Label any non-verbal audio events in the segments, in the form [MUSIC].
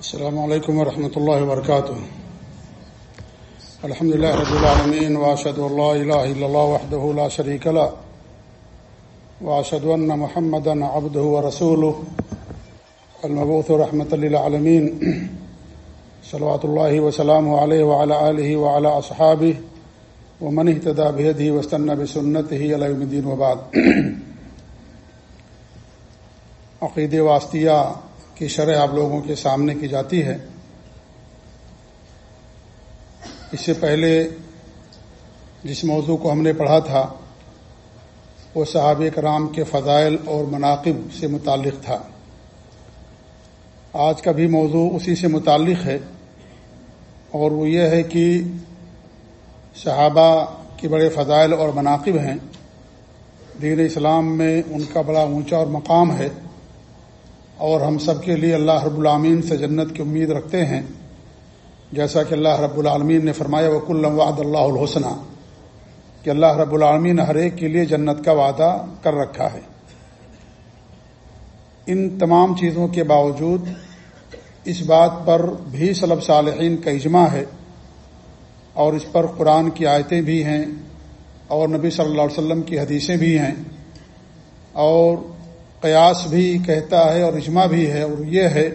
السلام علیکم ورحمۃ اللہ وبرکاتہ الحمد لله رب العالمين واشهد ان لا اله الا الله وحده لا شريك له واشهد ان محمدا عبده ورسوله، المبعوث رحمة للعالمين. صلوات الله وسلامه عليه وعلى اله وعلى اصحابه ومن اهتدى بهديه واستنى بسنته الى يوم الدين وبعد. عقیدہ واسطیہ کی شرح آپ لوگوں کے سامنے کی جاتی ہے۔ اس سے پہلے جس موضوع کو ہم نے پڑھا تھا، وہ صحابہ کرام کے فضائل اور مناقب سے متعلق تھا۔ آج کا بھی موضوع اسی سے متعلق ہے اور وہ یہ ہے کہ صحابہ کے بڑے فضائل اور مناقب ہیں۔ دین اسلام میں ان کا بڑا اونچا اور مقام ہے۔ اور ہم سب کے لیے اللہ رب العامین سے جنت کی امید رکھتے ہیں۔ جیسا کہ اللہ رب العالمین نے فرمایا وک وعد اللہ الحسنہ کہ اللہ رب العالمین ہر ایک کے لیے جنت کا وعدہ کر رکھا ہے۔ ان تمام چیزوں کے باوجود اس بات پر بھی صلب صالحین کا اجماع ہے اور اس پر قرآن کی آیتیں بھی ہیں اور نبی صلی اللہ علیہ وسلم کی حدیثیں بھی ہیں اور قیاس بھی کہتا ہے اور اجماع بھی ہے اور یہ ہے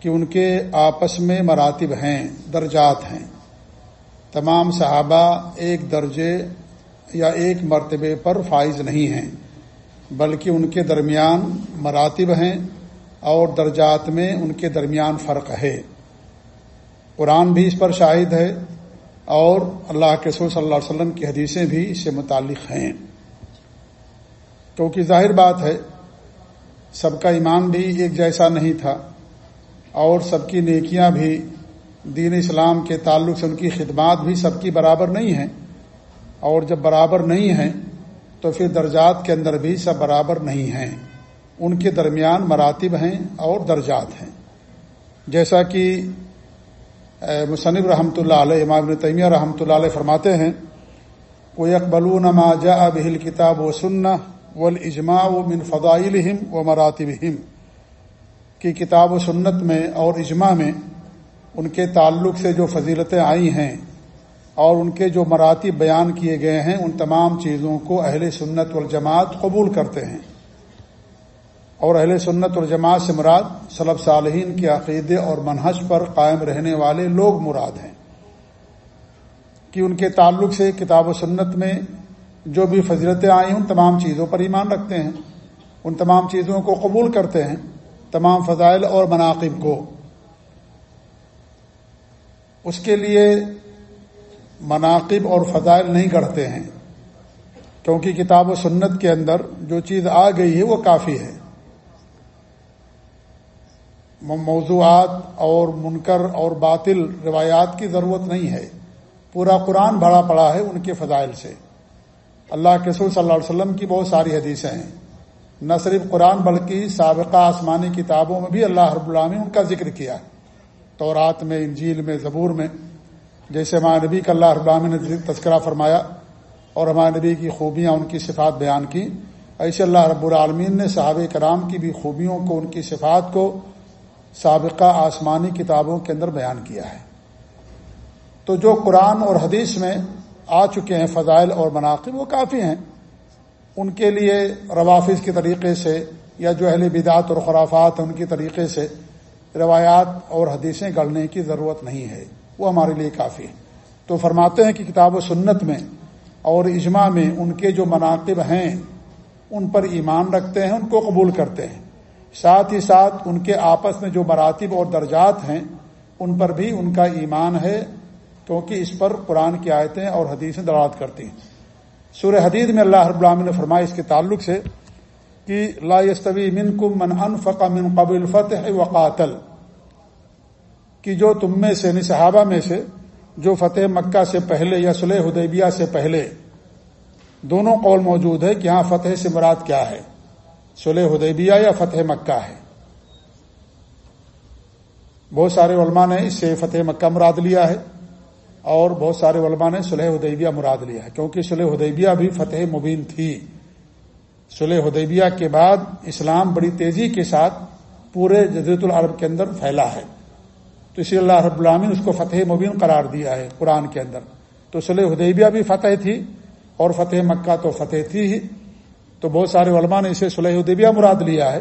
کہ ان کے آپس میں مراتب ہیں، درجات ہیں۔ تمام صحابہ ایک درجے یا ایک مرتبے پر فائز نہیں ہیں، بلکہ ان کے درمیان مراتب ہیں اور درجات میں ان کے درمیان فرق ہے۔ قرآن بھی اس پر شاہد ہے اور اللہ کے سور صلی اللہ علیہ وسلم کی حدیثیں بھی اس سے متعلق ہیں۔ کیونکہ ظاہر بات ہے سب کا ایمان بھی ایک جیسا نہیں تھا اور سب کی نیکیاں بھی دین اسلام کے تعلق سے ان کی خدمات بھی سب کی برابر نہیں ہیں اور جب برابر نہیں ہیں تو پھر درجات کے اندر بھی سب برابر نہیں ہیں ان کے درمیان مراتب ہیں اور درجات ہیں جیسا کہ مصنف رحمۃ اللہ علیہ، امام تیمیہ رحمۃ اللہ علیہ فرماتے ہیں کوئی اقبلون ما جاء بہل کتاب و سننا و و من فضائلہم و مراتبہم کی کتاب و سنت میں اور اجماع میں ان کے تعلق سے جو فضیلتیں آئی ہیں اور ان کے جو مراتب بیان کیے گئے ہیں، ان تمام چیزوں کو اہل سنت والجماعت قبول کرتے ہیں۔ اور اہل سنت والجماعت سے مراد صلب صالحین کے عقیدے اور منحص پر قائم رہنے والے لوگ مراد ہیں۔ کہ ان کے تعلق سے کتاب و سنت میں جو بھی فضیلتیں آئی ان تمام چیزوں پر ایمان رکھتے ہیں، ان تمام چیزوں کو قبول کرتے ہیں، تمام فضائل اور مناقب کو۔ اس کے لیے مناقب اور فضائل نہیں گڑھتے ہیں، کیونکہ کتاب و سنت کے اندر جو چیز آ گئی ہے، وہ کافی ہے۔ موضوعات اور منکر اور باطل روایات کی ضرورت نہیں ہے۔ پورا قرآن بھرا پڑا ہے ان کے فضائل سے۔ اللہ کے سور صلی اللہ علیہ وسلم کی بہت ساری حدیثیں ہیں۔ نہ صرف قرآن بلکہ سابقہ آسمانی کتابوں میں بھی اللہ رب العامی ان کا ذکر کیا تو رات میں، انجیل میں، زبور میں۔ جیسے ہمارے نبی کا اللہ رب العامی نے تذکرہ فرمایا اور ہمارے نبی کی خوبیاں ان کی صفات بیان کی۔ ایسے اللہ رب العالمین نے صحابہ کرام کی بھی خوبیوں کو، ان کی صفات کو سابقہ آسمانی کتابوں کے اندر بیان کیا ہے۔ تو جو قرآن اور حدیث میں آ چکے ہیں فضائل اور مناقب، وہ کافی ہیں۔ ان کے لیے روافظ کے طریقے سے یا جو اہل بدعت اور خرافات ان کے طریقے سے روایات اور حدیثیں گڑھنے کی ضرورت نہیں ہے۔ وہ ہمارے لیے کافی ہے تو فرماتے ہیں کہ کتاب و سنت میں اور اجماع میں ان کے جو مناقب ہیں، ان پر ایمان رکھتے ہیں، ان کو قبول کرتے ہیں۔ ساتھ ہی ساتھ ان کے آپس میں جو مراتب اور درجات ہیں، ان پر بھی ان کا ایمان ہے۔ کیونکہ اس پر قرآن کی آیتیں اور حدیثیں دراد کرتی ہیں۔ سورہ حدید میں اللہ رب العالمین نے فرمایا اس کے تعلق سے کہ لا يستوی من کم من انفق من قبل فتح و کہ جو تم میں سے یعنی صحابہ میں سے جو فتح مکہ سے پہلے یا سلح حدیبیہ سے پہلے دونوں قول موجود ہے کہ ہاں فتح سے مراد کیا ہے؟ سلح حدیبیہ یا فتح مکہ ہے؟ بہت سارے علماء نے اس سے فتح مکہ مراد لیا ہے۔ اور بہت سارے علماء نے سلح حدیبیہ مراد لیا ہے۔ کیونکہ سلح حدیبیہ بھی فتح مبین تھی۔ سلح حدیبیہ کے بعد اسلام بڑی تیزی کے ساتھ پورے جزیرت العرب کے اندر پھیلا ہے۔ تو اسی اللہ رب العامن اس کو فتح مبین قرار دیا ہے قرآن کے اندر۔ تو صلی حدیبیہ بھی فتح تھی اور فتح مکہ تو فتح تھی ہی۔ تو بہت سارے علماء نے اسے صلی حدیبیہ مراد لیا ہے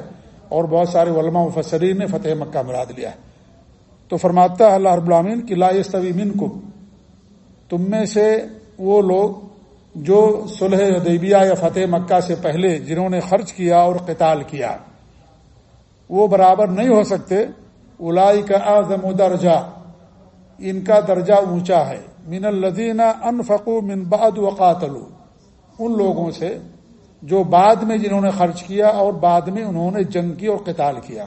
اور بہت سارے علماء مفسرین نے فتح مکہ مراد لیا ہے۔ تو فرماتا ہے اللہ رب العامن کی لا من کو تم میں سے وہ لوگ جو صلح حدیبیہ یا فتح مکہ سے پہلے جنہوں نے خرچ کیا اور قتال کیا، وہ برابر نہیں ہو سکتے۔ الائی کا اعظم درجہ، ان کا درجہ اونچا ہے۔ من الدین ان فقو من بعد وقاتلو ان لوگوں سے جو بعد میں جنہوں نے خرچ کیا اور بعد میں انہوں نے جنگ کی اور قتال کیا۔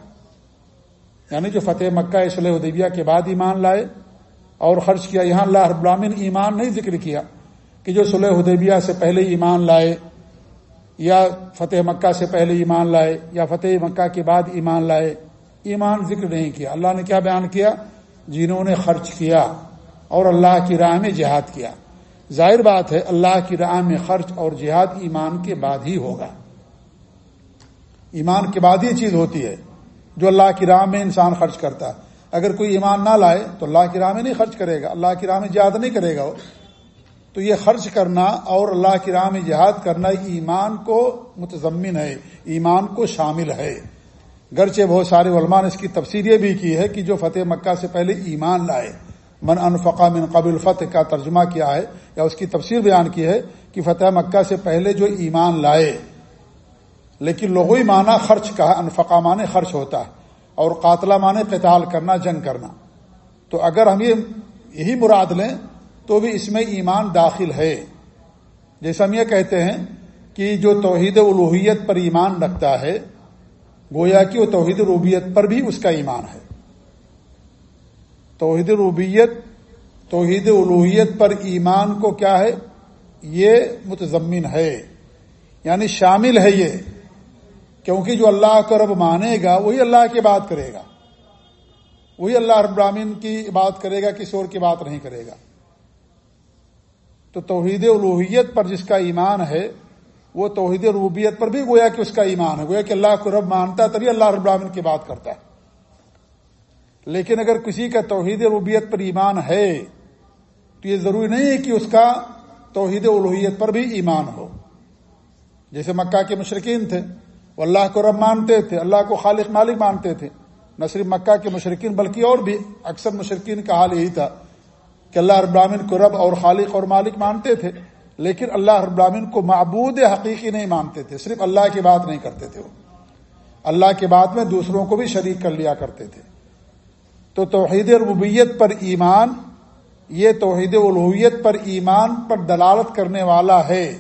یعنی جو فتح مکہ اسلح ادیبیہ کے بعد ایمان لائے اور خرچ کیا، یہاں اللہ رب العالمین ایمان نہیں ذکر کیا کہ جو صلح حدیبیہ سے پہلے ایمان لائے، یا فتح مکہ سے پہلے ایمان لائے، یا فتح مکہ کے بعد ایمان لائے، ایمان ذکر نہیں کیا۔ اللہ نے کیا بیان کیا؟ جنہوں نے خرچ کیا اور اللہ کی راہ میں جہاد کیا۔ ظاہر بات ہے، اللہ کی راہ میں خرچ اور جہاد ایمان کے بعد ہی ہوگا۔ ایمان کے بعد ہی چیز ہوتی ہے جو اللہ کی راہ میں انسان خرچ کرتا ہے۔ اگر کوئی ایمان نہ لائے تو اللہ کی راہ میں نہیں خرچ کرے گا، اللہ کی راہ میں جہاد نہیں کرے گا وہ۔ تو یہ خرچ کرنا اور اللہ کی راہ میں جہاد کرنا ایمان کو متضمن ہے، ایمان کو شامل ہے۔ گرچہ بہت سارے علماء نے اس کی تفسیر یہ بھی کی ہے کہ جو فتح مکہ سے پہلے ایمان لائے، من انفقا من قبل فتح کا ترجمہ کیا ہے یا اس کی تفسیر بیان کی ہے کہ فتح مکہ سے پہلے جو ایمان لائے، لیکن لغوی معنی خرچ کا انفقا معنی خرچ ہوتا ہے۔ اور قاتلہ معنی قتال کرنا، جنگ کرنا۔ تو اگر ہم یہ یہی مراد لیں، تو بھی اس میں ایمان داخل ہے۔ جیسے ہم یہ کہتے ہیں کہ جو توحید الوحیت پر ایمان رکھتا ہے، گویا کہ وہ توحید روبیت پر بھی اس کا ایمان ہے۔ توحید روبیت توحید الوحیت پر ایمان کو کیا ہے؟ یہ متضمن ہے۔ یعنی شامل ہے یہ۔ کیونکہ جو اللہ کو رب مانے گا، وہی اللہ کی بات کرے گا۔ وہی اللہ رب العالمین کی بات کرے گا، کسی اور کی بات نہیں کرے گا۔ تو توحید الوحیت پر جس کا ایمان ہے، وہ توحید ربوبیت پر بھی گویا کہ اس کا ایمان ہے۔ گویا کہ اللہ کو رب مانتا ہے، تبھی اللہ رب العالمین کی بات کرتا ہے۔ لیکن اگر کسی کا توحید ربوبیت پر ایمان ہے، تو یہ ضروری نہیں ہے کہ اس کا توحید الوحیت پر بھی ایمان ہو۔ جیسے مکہ کے مشرقین تھے۔ وہ اللہ کو رب مانتے تھے، اللہ کو خالق مالک مانتے تھے۔ نہ صرف مکہ کے مشرقین بلکہ اور بھی اکثر مشرقین کا حال یہی تھا کہ اللہ رب العالمین کو رب اور خالق اور مالک مانتے تھے، لیکن اللہ رب العالمین کو معبود حقیقی نہیں مانتے تھے، صرف اللہ کی بات نہیں کرتے تھے وہ۔ اللہ کی بات میں دوسروں کو بھی شریک کر لیا کرتے تھے۔ تو توحید ربوبیت پر ایمان، یہ توحید الوحیت پر ایمان پر دلالت کرنے والا ہے۔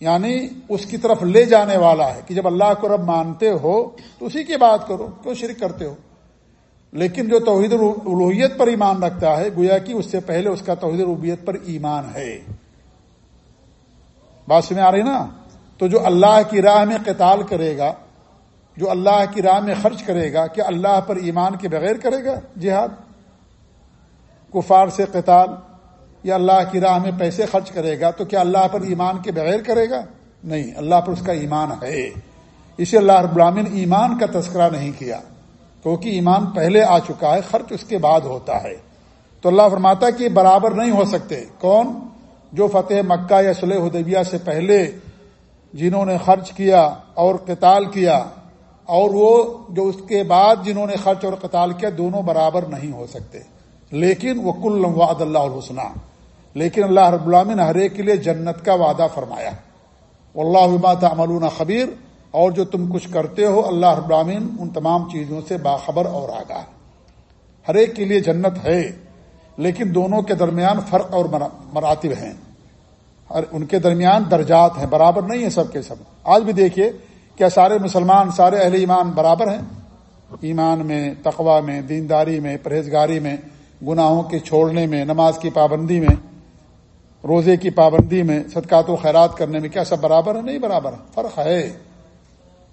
یعنی اس کی طرف لے جانے والا ہے کہ جب اللہ کو رب مانتے ہو تو اسی کی بات کرو، کیوں شرک کرتے ہو؟ لیکن جو توحید الوحیت پر ایمان رکھتا ہے، گویا کہ اس سے پہلے اس کا توحید الوحیت پر ایمان ہے۔ بات سمجھ آ رہی نا؟ تو جو اللہ کی راہ میں قتال کرے گا، جو اللہ کی راہ میں خرچ کرے گا، کیا اللہ پر ایمان کے بغیر کرے گا جہاد؟ کفار سے قتال؟ یا اللہ کی راہ میں پیسے خرچ کرے گا تو کیا اللہ پر ایمان کے بغیر کرے گا؟ نہیں، اللہ پر اس کا ایمان ہے۔ اسے اللہ رب العالمین ایمان کا تذکرہ نہیں کیا۔ کیونکہ ایمان پہلے آ چکا ہے، خرچ اس کے بعد ہوتا ہے۔ تو اللہ فرماتا کہ برابر نہیں ہو سکتے۔ کون؟ جو فتح مکہ یا صلح حدیبیہ سے پہلے جنہوں نے خرچ کیا اور قتال کیا، اور وہ جو اس کے بعد جنہوں نے خرچ اور قتال کیا، دونوں برابر نہیں ہو سکتے۔ لیکن وہ کل وعد اللہ الحسنہ لیکن اللہ رب العالمین ہر ایک کے لیے جنت کا وعدہ فرمایا۔ اللہ تعملون خبیر۔ اور جو تم کچھ کرتے ہو، اللہ رب العالمین ان تمام چیزوں سے باخبر اور آگاہ۔ ہر ایک کے لیے جنت ہے، لیکن دونوں کے درمیان فرق اور مراتب ہیں۔ ان کے درمیان درجات ہیں، برابر نہیں ہیں سب کے سب۔ آج بھی دیکھیے کیا سارے مسلمان، سارے اہل ایمان برابر ہیں۔ ایمان میں تقوا میں، دینداری میں، پرہیزگاری میں، گناہوں کے چھوڑنے میں، نماز کی پابندی میں۔ روزے کی پابندی میں صدقات و خیرات کرنے میں کیا سب برابر ہے؟ نہیں برابر ہے۔ فرق ہے۔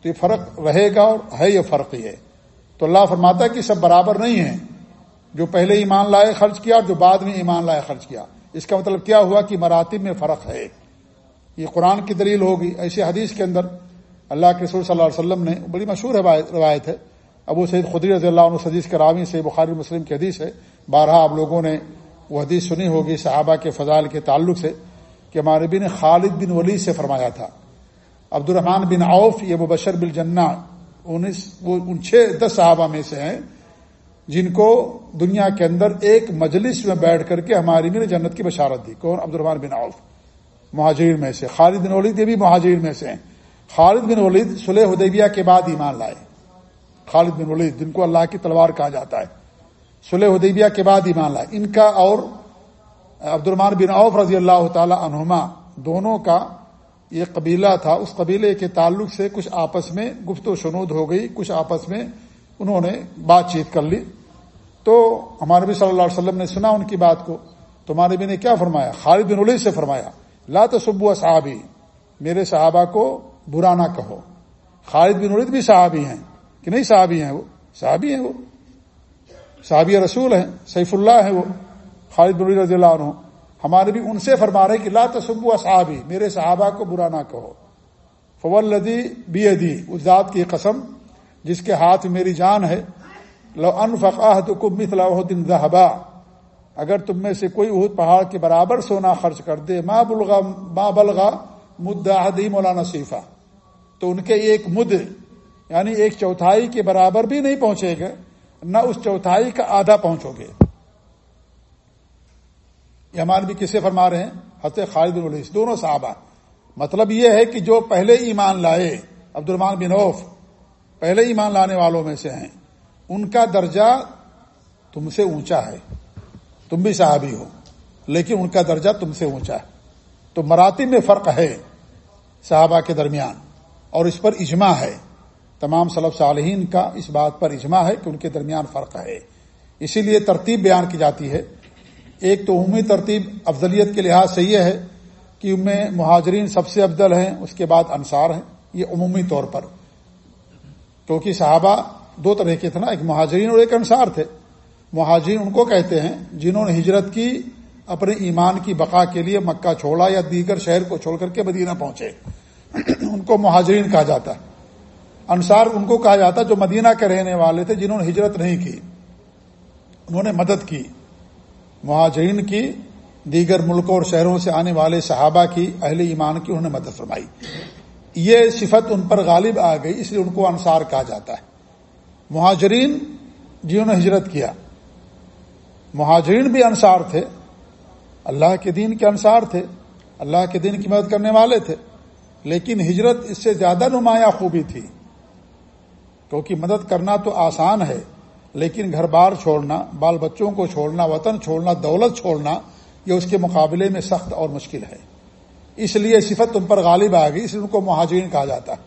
تو یہ فرق رہے گا اور ہے یہ فرق یہ؟ تو اللہ فرماتا ہے کہ سب برابر نہیں ہیں جو پہلے ایمان لائے خرچ کیا اور جو بعد میں ایمان لائے خرچ کیا۔ اس کا مطلب کیا ہوا کہ مراتب میں فرق ہے۔ یہ قرآن کی دلیل ہوگی۔ ایسی حدیث کے اندر اللہ کے رسول صلی اللہ علیہ وسلم نے، بڑی مشہور روایت ہے۔ ابو سعید خدری رضی اللہ عنہ حدیث کرامی سے، بخاری مسلم کی حدیث ہے۔ بارہ آپ لوگوں نے وہ حدیث سنی ہوگی صحابہ کے فضائل کے تعلق سے کہ ہمارے نے خالد بن ولید سے فرمایا تھا۔ عبد الرحمان بن عوف، یہ مبشر بل انیس، وہ ان چھ، دس صحابہ میں سے ہیں جن کو دنیا کے اندر ایک مجلس میں بیٹھ کر کے ہماری بھی نے جنت کی بشارت دی۔ کون؟ عبد الرحمان بن عوف، مہاجرین میں سے۔ خالد بن ولید، یہ بھی مہاجرین میں سے ہیں۔ خالد بن ولید سلح حدیبیہ کے بعد ایمان لائے۔ خالد بن ولید، جن کو اللہ کی تلوار کہا جاتا ہے۔ سلح حدیبیہ کے بعد ایمان لائے۔ ان کا اور عبد الرحمان بن عوف رضی اللہ تعالی عنہما دونوں کا یہ قبیلہ تھا۔ اس قبیلے کے تعلق سے کچھ آپس میں گفت و شنود ہو گئی، کچھ آپس میں انہوں نے بات چیت کر لی۔ تو ہمارے بھی صلی اللہ علیہ وسلم نے سنا ان کی بات کو۔ تمہارے بھی نے کیا فرمایا؟ خالد بن ولید سے فرمایا، لا تصبو صحابی، میرے صحابہ کو برا نہ کہو۔ خالد بن ولید بھی صحابی ہیں، کہ نہیں صحابی ہیں وہ؟ صحابی ہیں وہ۔ صحابی رسول ہیں، سیف اللہ ہیں وہ، خالد بن رضی اللہ عنہ۔ ہمارے بھی ان سے فرما رہے کہ لا تصبو صحابی میرے صحابہ کو برا نہ کہو۔ فول لدی بی ادی اس ذات کی قسم، جس کے ہاتھ میری جان ہے۔ لو انفقاہ تو کب مثلا دن ذہبا۔ اگر تم میں سے کوئی اہد پہاڑ کے برابر سونا خرچ کر دے ماں بلغا ماں بلغا مدعدی مولانا صیفہ تو ان کے ایک مد یعنی ایک چوتھائی کے برابر بھی نہیں پہنچے گا نہ اس چوتھائی کا آدھا پہنچو گے۔ یہ ہمارے بھی کسے فرما رہے ہیں؟ حت خالد الولیس دونوں صحابہ۔ مطلب یہ ہے کہ جو پہلے ایمان لائے عبد الرمان بن اوف پہلے ایمان لانے والوں میں سے ہیں، ان کا درجہ تم سے اونچا ہے۔ تم بھی صحابی ہو، لیکن ان کا درجہ تم سے اونچا ہے۔ تو مراتب میں فرق ہے صحابہ کے درمیان، اور اس پر اجماع ہے۔ تمام صلب صالحین کا اس بات پر اجماع ہے کہ ان کے درمیان فرق ہے۔ اسی لیے ترتیب بیان کی جاتی ہے۔ ایک تو عمومی ترتیب افضلیت کے لحاظ سے یہ ہے کہ ان میں مہاجرین سب سے افضل ہیں، اس کے بعد انصار ہیں۔ یہ عمومی طور پر۔ کیونکہ صحابہ دو طرح کے تھے نا، ایک مہاجرین اور ایک انصار تھے۔ مہاجرین ان کو کہتے ہیں جنہوں نے ہجرت کی اپنے ایمان کی بقا کے لیے مکہ چھوڑا یا دیگر شہر کو چھوڑ کر کے مدینہ پہنچے۔ [CLEARS THROAT] ان کو مہاجرین کہا جاتا ہے۔ انصار ان کو کہا جاتا جو مدینہ کے رہنے والے تھے جنہوں نے ہجرت نہیں کی۔ انہوں نے مدد کی، مہاجرین کی، دیگر ملکوں اور شہروں سے آنے والے صحابہ کی، اہل ایمان کی انہوں نے مدد فرمائی۔ یہ صفت ان پر غالب آ گئی، اس لیے ان کو انصار کہا جاتا ہے۔ مہاجرین جنہوں نے ہجرت کیا، مہاجرین بھی انصار تھے۔ اللہ کے دین کے انصار تھے، اللہ کے دین کی مدد کرنے والے تھے، لیکن ہجرت اس سے زیادہ نمایاں خوبی تھی۔ کیونکہ مدد کرنا تو آسان ہے، لیکن گھر بار چھوڑنا، بال بچوں کو چھوڑنا، وطن چھوڑنا، دولت چھوڑنا، یہ اس کے مقابلے میں سخت اور مشکل ہے۔ اس لیے صفت تم پر غالب آ گئی، اس لیے ان کو مہاجرین کہا جاتا ہے۔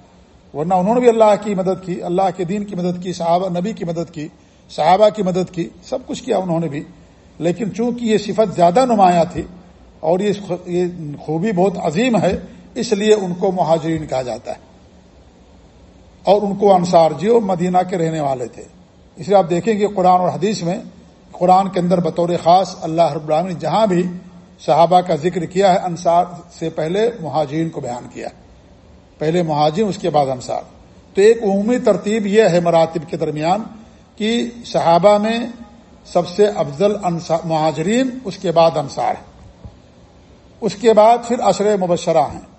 ورنہ انہوں نے بھی اللہ کی مدد کی، اللہ کے دین کی مدد کی، صحابہ نبی کی مدد کی، صحابہ کی مدد کی، سب کچھ کیا انہوں نے بھی۔ لیکن چونکہ یہ صفت زیادہ نمایاں تھی اور یہ خوبی بہت عظیم ہے، اس لیے ان کو مہاجرین کہا جاتا ہے۔ اور ان کو انصار جی اور مدینہ کے رہنے والے تھے۔ اس لیے آپ دیکھیں گے قرآن اور حدیث میں قرآن کے اندر بطور خاص اللہ رب العالمین نے جہاں بھی صحابہ کا ذکر کیا ہے، انصار سے پہلے مہاجرین کو بیان کیا۔ پہلے مہاجرین، اس کے بعد انصار۔ تو ایک عمومی ترتیب یہ ہے مراتب کے درمیان کہ صحابہ میں سب سے افضل مہاجرین، اس کے بعد انصار۔ ہے اس کے بعد پھر عشر مبشرہ ہیں۔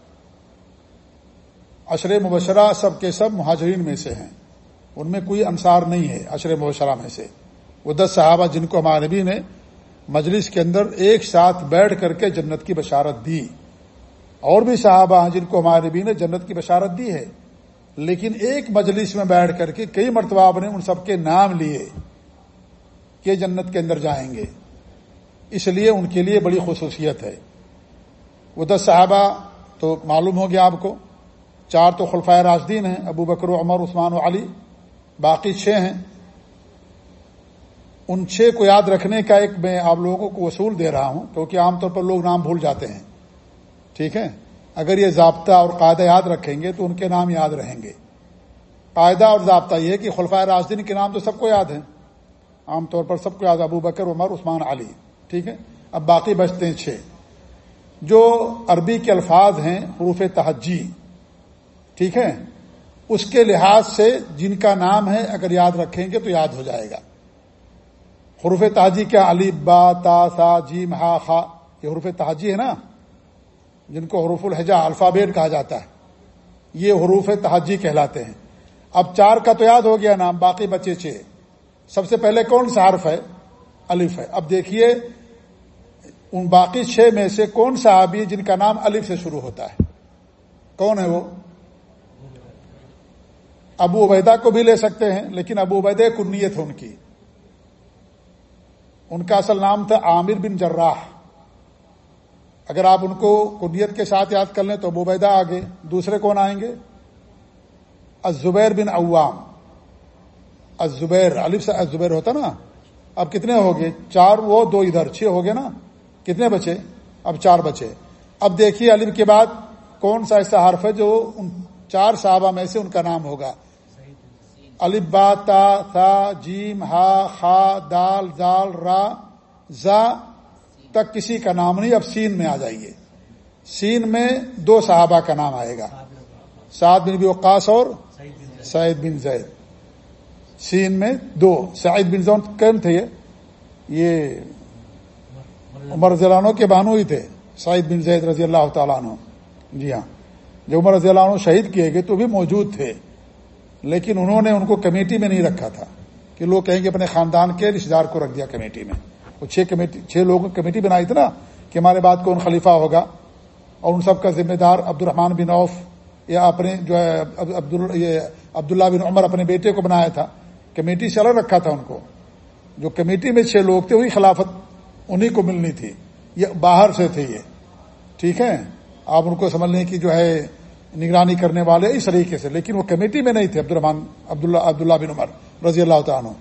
عشر مبشرہ سب کے سب مہاجرین میں سے ہیں۔ ان میں کوئی انصار نہیں ہے عشر مبشرہ میں سے۔ وہ دس صحابہ جن کو ہمارے نبی نے مجلس کے اندر ایک ساتھ بیٹھ کر کے جنت کی بشارت دی۔ اور بھی صحابہ ہیں جن کو ہمارے نبی نے جنت کی بشارت دی ہے۔ لیکن ایک مجلس میں بیٹھ کر کے کئی مرتبہ نے ان سب کے نام لیے کہ جنت کے اندر جائیں گے۔ اس لیے ان کے لیے بڑی خصوصیت ہے۔ وہ دس صحابہ تو معلوم ہو گیا آپ کو۔ چار تو خلفۂ راجدین ہیں، ابو بکر و عمر، عثمان و علی، باقی چھ ہیں۔ ان چھ کو یاد رکھنے کا ایک میں آپ لوگوں کو وصول دے رہا ہوں، کیونکہ عام طور پر لوگ نام بھول جاتے ہیں۔ ٹھیک ہے؟ اگر یہ ضابطہ اور قاعدہ یاد رکھیں گے تو ان کے نام یاد رہیں گے۔ قاعدہ اور ضابطہ یہ کہ خلفۂ راجدین کے نام تو سب کو یاد ہیں۔ عام طور پر سب کو یاد، ابو بکر، عمر، عثمان، علی۔ ٹھیک ہے؟ اب باقی بچتے ہیں چھ۔ جو عربی کے الفاظ ہیں، حروف تحجی ٹھیک ہے؟ اس کے لحاظ سے جن کا نام ہے، اگر یاد رکھیں گے تو یاد ہو جائے گا۔ حروف تاجی کیا؟ علی، با، تا، سا جی ہا، خا۔ یہ حروف تاجی ہے نا؟ جن کو حروف الحجا الفابیٹ کہا جاتا ہے۔ یہ حروف تحجی کہلاتے ہیں۔ اب چار کا تو یاد ہو گیا نام، باقی بچے چھ۔ سب سے پہلے کون سا حرف ہے؟ الف ہے۔ اب دیکھیے، ان باقی چھ میں سے کون سا آبی جن کا نام الف سے شروع ہوتا ہے؟ کون ہے وہ؟ ابو عبیدہ کو بھی لے سکتے ہیں، لیکن ابو عبیدہ کنیت ہے ان کی۔ ان کا اصل نام تھا عامر بن جراح۔ اگر آپ ان کو کنیت کے ساتھ یاد کر لیں تو ابو عبیدہ آگے، دوسرے کون آئیں گے؟ الزبیر بن عوام۔ الزبیر علی سے الزبیر ہوتا نا۔ اب کتنے ہو گئے؟ چار وہ، دو ادھر۔ چھ ہو گئے نا۔ کتنے بچے؟ اب چار بچے۔ اب دیکھیے علم کے بعد کون سا ایسا حرف ہے جو ان چار صحابہ میں سے ان کا نام ہوگا۔ با تا تا جیم، ہا، خا، دال دال را، زا، تک کسی کا نام نہیں، اب سین میں آ جائیے۔ سین میں دو صحابہ کا نام آئے گا۔ سعد بن بھی وقاص اور سعید بن زید۔ سین میں دو۔ سعید بن زون کون تھے؟ یہ عمر رضی اللہ عنہ کے بانو ہی تھے۔ سعید بن زید رضی اللہ تعالیٰ عنہ۔ جی ہاں۔ جب عمر رضی اللہ عنہ شہید کیے گئے تو بھی موجود تھے۔ لیکن انہوں نے ان کو کمیٹی میں نہیں رکھا تھا کہ لوگ کہیں گے اپنے خاندان کے رشتے دار کو رکھ دیا کمیٹی میں۔ وہ چھ کمیٹی چھ لوگوں کمیٹی بنائی تھی نا کہ ہمارے بعد کون خلیفہ ہوگا۔ اور ان سب کا ذمہ دار عبد الرحمان بن عوف یا اپنے جو ہے عبداللہ بن عمر اپنے بیٹے کو بنایا تھا۔ کمیٹی سے الگ رکھا تھا ان کو۔ جو کمیٹی میں چھ لوگ تھے، وہی خلافت انہیں کو ملنی تھی۔ یہ باہر سے تھے یہ۔ ٹھیک ہے؟ آپ ان کو سمجھ لیں کہ جو ہے نگرانی کرنے والے اس طریقے سے، لیکن وہ کمیٹی میں نہیں تھے عبد الرحمان عبداللہ عبداللہ بن عمر رضی اللہ تعالیٰ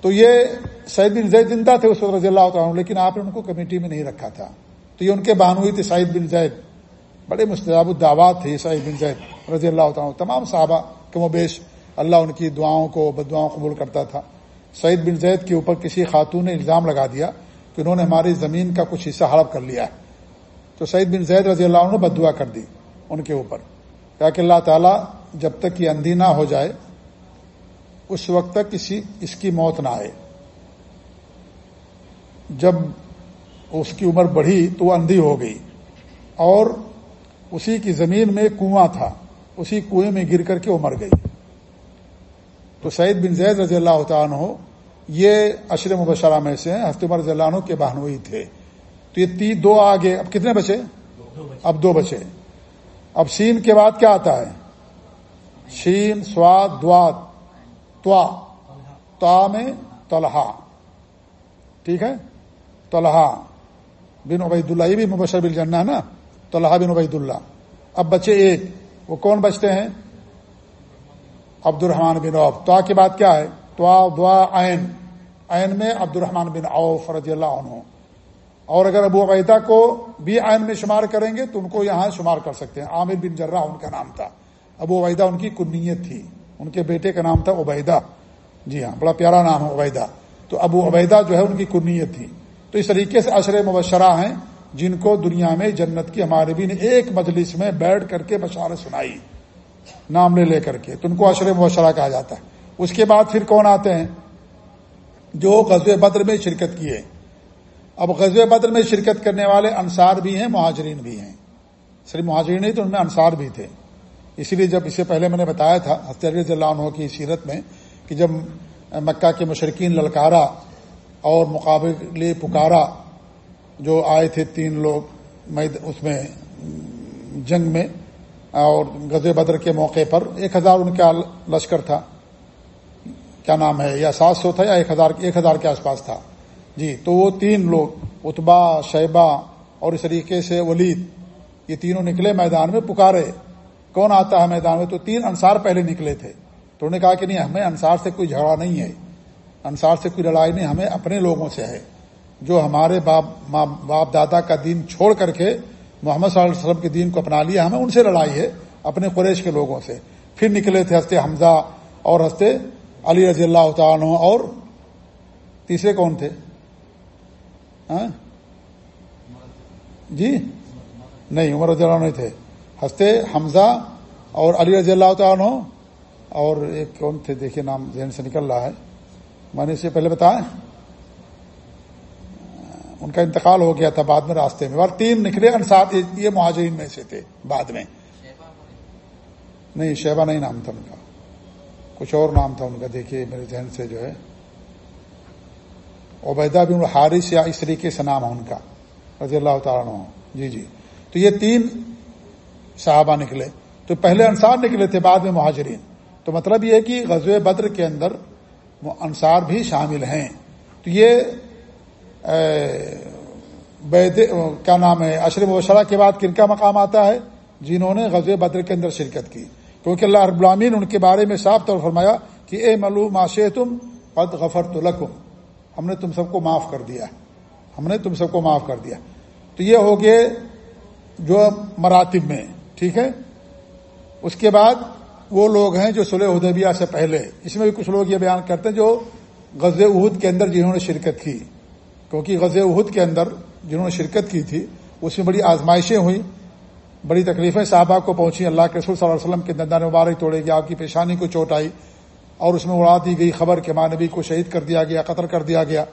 تو یہ سعید بن زید زندہ تھے اس وقت رضی اللہ تعالیٰ لیکن آپ نے ان کو کمیٹی میں نہیں رکھا تھا۔ تو یہ ان کے بانوئی تھے، سعید بن زید۔ بڑے مستجاب الدعوات تھے سعید بن زید رضی اللہ تعالیٰ تمام صحابہ کم و بیش اللہ ان کی دعاؤں کو بد دعاؤں قبول کرتا تھا۔ سعید بن زید کے اوپر کسی خاتون نے الزام لگا دیا کہ انہوں نے ہماری زمین کا کچھ حصہ ہڑپ کر لیا ہے۔ تو سعید بن زید رضی اللہ عنہ بد دعا کر دی۔ ان کے اوپر۔ کہا کہ اللہ تعالیٰ جب تک یہ اندھی نہ ہو جائے، اس وقت تک کسی، اس کی موت نہ آئے۔ جب اس کی عمر بڑھی تو وہ اندھی ہو گئی۔ اور اسی کی زمین میں کنواں تھا، اسی کنویں میں گر کر کے وہ مر گئی۔ تو سعید بن زید رضی اللہ تعالیٰ عنہ، یہ اشر مبشرہ میں سے ہیں ہفتے رضی اللہ عنہ کے بہنوئی تھے۔ تو یہ تی، دو آگے، اب کتنے بچے؟ اب دو بچے۔ اب سین کے بعد کیا آتا ہے؟ شین، سواد دوات تو میں طلحہ۔ ٹھیک ہے؟ طلحہ بن عبید اللہ یہ بھی مبشر بل جنہ ہے نا؟ طلحہ بن عبید اللہ اب بچے ایک، وہ کون بچتے ہیں؟ عبد الرحمان بن عوف۔ تو کے بعد کیا ہے؟ تو دعا، عین۔ عین میں عبد الرحمان بن عوف رضی اللہ عنہ۔ اور اگر ابو عبیدہ کو بھی آئین میں شمار کریں گے تو ان کو یہاں شمار کر سکتے ہیں۔ عامر بن جرہ ان کا نام تھا۔ ابو عبیدہ ان کی کنیت تھی۔ ان کے بیٹے کا نام تھا عبیدہ۔ جی ہاں بڑا پیارا نام ہے عبیدہ۔ تو ابو عبیدہ جو ہے ان کی کنیت تھی۔ تو اس طریقے سے عشر مبشرہ ہیں جن کو دنیا میں جنت کی ہمارے بھی نے ایک مجلس میں بیٹھ کر کے بشارت سنائی۔ نام لے لے کر کے۔ تو ان کو عشر مبشرہ کہا جاتا ہے۔ اس کے بعد پھر کون آتے ہیں؟ جو غزب بدر میں شرکت کیے۔ اب غزب بدر میں شرکت کرنے والے انصار بھی ہیں، مہاجرین بھی ہیں۔ صرف مہاجرین نہیں، تو ان میں انصار بھی تھے۔ اسی لیے جب اسے پہلے میں نے بتایا تھا رضی اللہ عنہ کی سیرت میں، کہ جب مکہ کے مشرقین للکارا اور مقابلے پکارا، جو آئے تھے تین لوگ اس میں جنگ میں، اور غز بدر کے موقع پر ایک ہزار ان کا لشکر تھا۔ کیا نام ہے؟ یا سات سو تھا یا ایک ہزار ایک ہزار کے آس پاس تھا۔ جی تو وہ تین لوگ اتبا شیبہ اور اس طریقے سے ولید، یہ تینوں نکلے میدان میں پکارے۔ کون آتا ہے میدان میں؟ تو تین انصار پہلے نکلے تھے۔ تو انہوں نے کہا کہ نہیں، ہمیں انصار سے کوئی جھگڑا نہیں ہے۔ انصار سے کوئی لڑائی نہیں، ہمیں اپنے لوگوں سے ہے۔ جو ہمارے باپ باپ، دادا کا دین چھوڑ کر کے محمد صلی اللہ علیہ وسلم کے دین کو اپنا لیا، ہمیں ان سے لڑائی ہے، اپنے قریش کے لوگوں سے۔ پھر نکلے تھے ہنستے حمزہ اور ہنستے علی رضی اللہ تعالیٰ اور تیسرے کون تھے؟ ہاں؟ جی؟ نہیں، عمر رضی اللہ نہیں تھے۔ ہنستے حمزہ اور علی رضی اللہ تعالیٰ اور ایک کون تھے؟ دیکھیے نام ذہن سے نکل رہا ہے۔ میں نے اسے پہلے بتایا۔ ان کا انتقال ہو گیا تھا بعد میں راستے میں۔ اور تین نکلے انصار، یہ مہاجرین میں سے تھے بعد میں۔ نہیں، شیبہ نہیں نام تھا ان کا۔ کچھ اور نام تھا ان کا۔ دیکھیے میرے ذہن سے جو ہے۔ عبیدہ بن حارث یا اس طریقے سے نام ہے ان کا، رضی اللہ تعالیٰ عنہ۔ جی جی۔ تو یہ تین صحابہ نکلے۔ تو پہلے انصار نکلے تھے، بعد میں مہاجرین۔ تو مطلب یہ کہ غزوہ بدر کے اندر انصار بھی شامل ہیں۔ تو یہ کیا نام ہے، اشرف وشرا کے بعد کن کا مقام آتا ہے؟ جنہوں نے غزوہ بدر کے اندر شرکت کی۔ کیونکہ اللہ رب العالمین ان کے بارے میں صاف طور فرمایا کہ اے ملو معاشے تم قد غفر تو ہم نے تم سب کو معاف کر دیا ہم نے تم سب کو معاف کر دیا تو یہ ہو گئے جو مراتب میں، ٹھیک ہے؟ اس کے بعد وہ لوگ ہیں جو سلح ادبیہ سے پہلے۔ اس میں بھی کچھ لوگ یہ بیان کرتے ہیں جو غز عہد کے اندر جنہوں نے شرکت کی۔ کیونکہ غز عہد کے اندر جنہوں نے شرکت کی تھی، اس میں بڑی آزمائشیں ہوئی بڑی تکلیفیں صحابہ کو پہنچی اللہ کے رسول صلی اللہ علیہ وسلم کے دندان مبارک توڑے گی آپ کی پیشانی کو چوٹ آئی۔ اور اس میں اڑا دی گئی خبر کہ ماں نبی کو شہید کر دیا گیا، قتل کر دیا گیا۔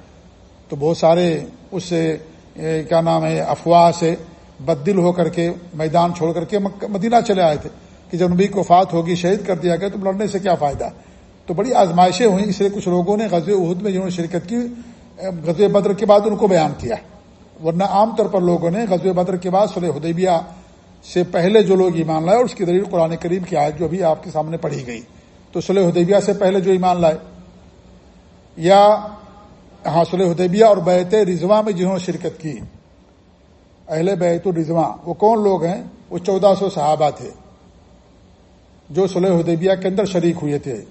تو بہت سارے اس سے کیا نام ہے، افواہ سے بد دل ہو کر کے میدان چھوڑ کر کے مدینہ چلے آئے تھے کہ جب نبی کو فات ہوگی، شہید کر دیا گیا تو لڑنے سے کیا فائدہ؟ تو بڑی آزمائشیں ہوئیں۔ اس لیے کچھ لوگوں نے غزل عہد میں جنہوں نے شرکت کی غزل بدر کے بعد ان کو بیان کیا۔ ورنہ عام طور پر لوگوں نے غزل بدر کے بعد سلح حدیبیہ سے پہلے جو لوگ ایمان لائے اور اس کی دلیل قرآن کریم کی آیت جو بھی آپ کے سامنے پڑھی گئی۔ تو سلح حدیبیہ سے پہلے جو ایمان لائے، یا ہاں سلح حدیبیہ اور بیت رضوا میں جنہوں نے شرکت کی۔ اہل بیت الرضواں وہ کون لوگ ہیں؟ وہ چودہ سو صحابہ تھے۔ جو سلح حدیبیہ کے اندر شریک ہوئے تھے۔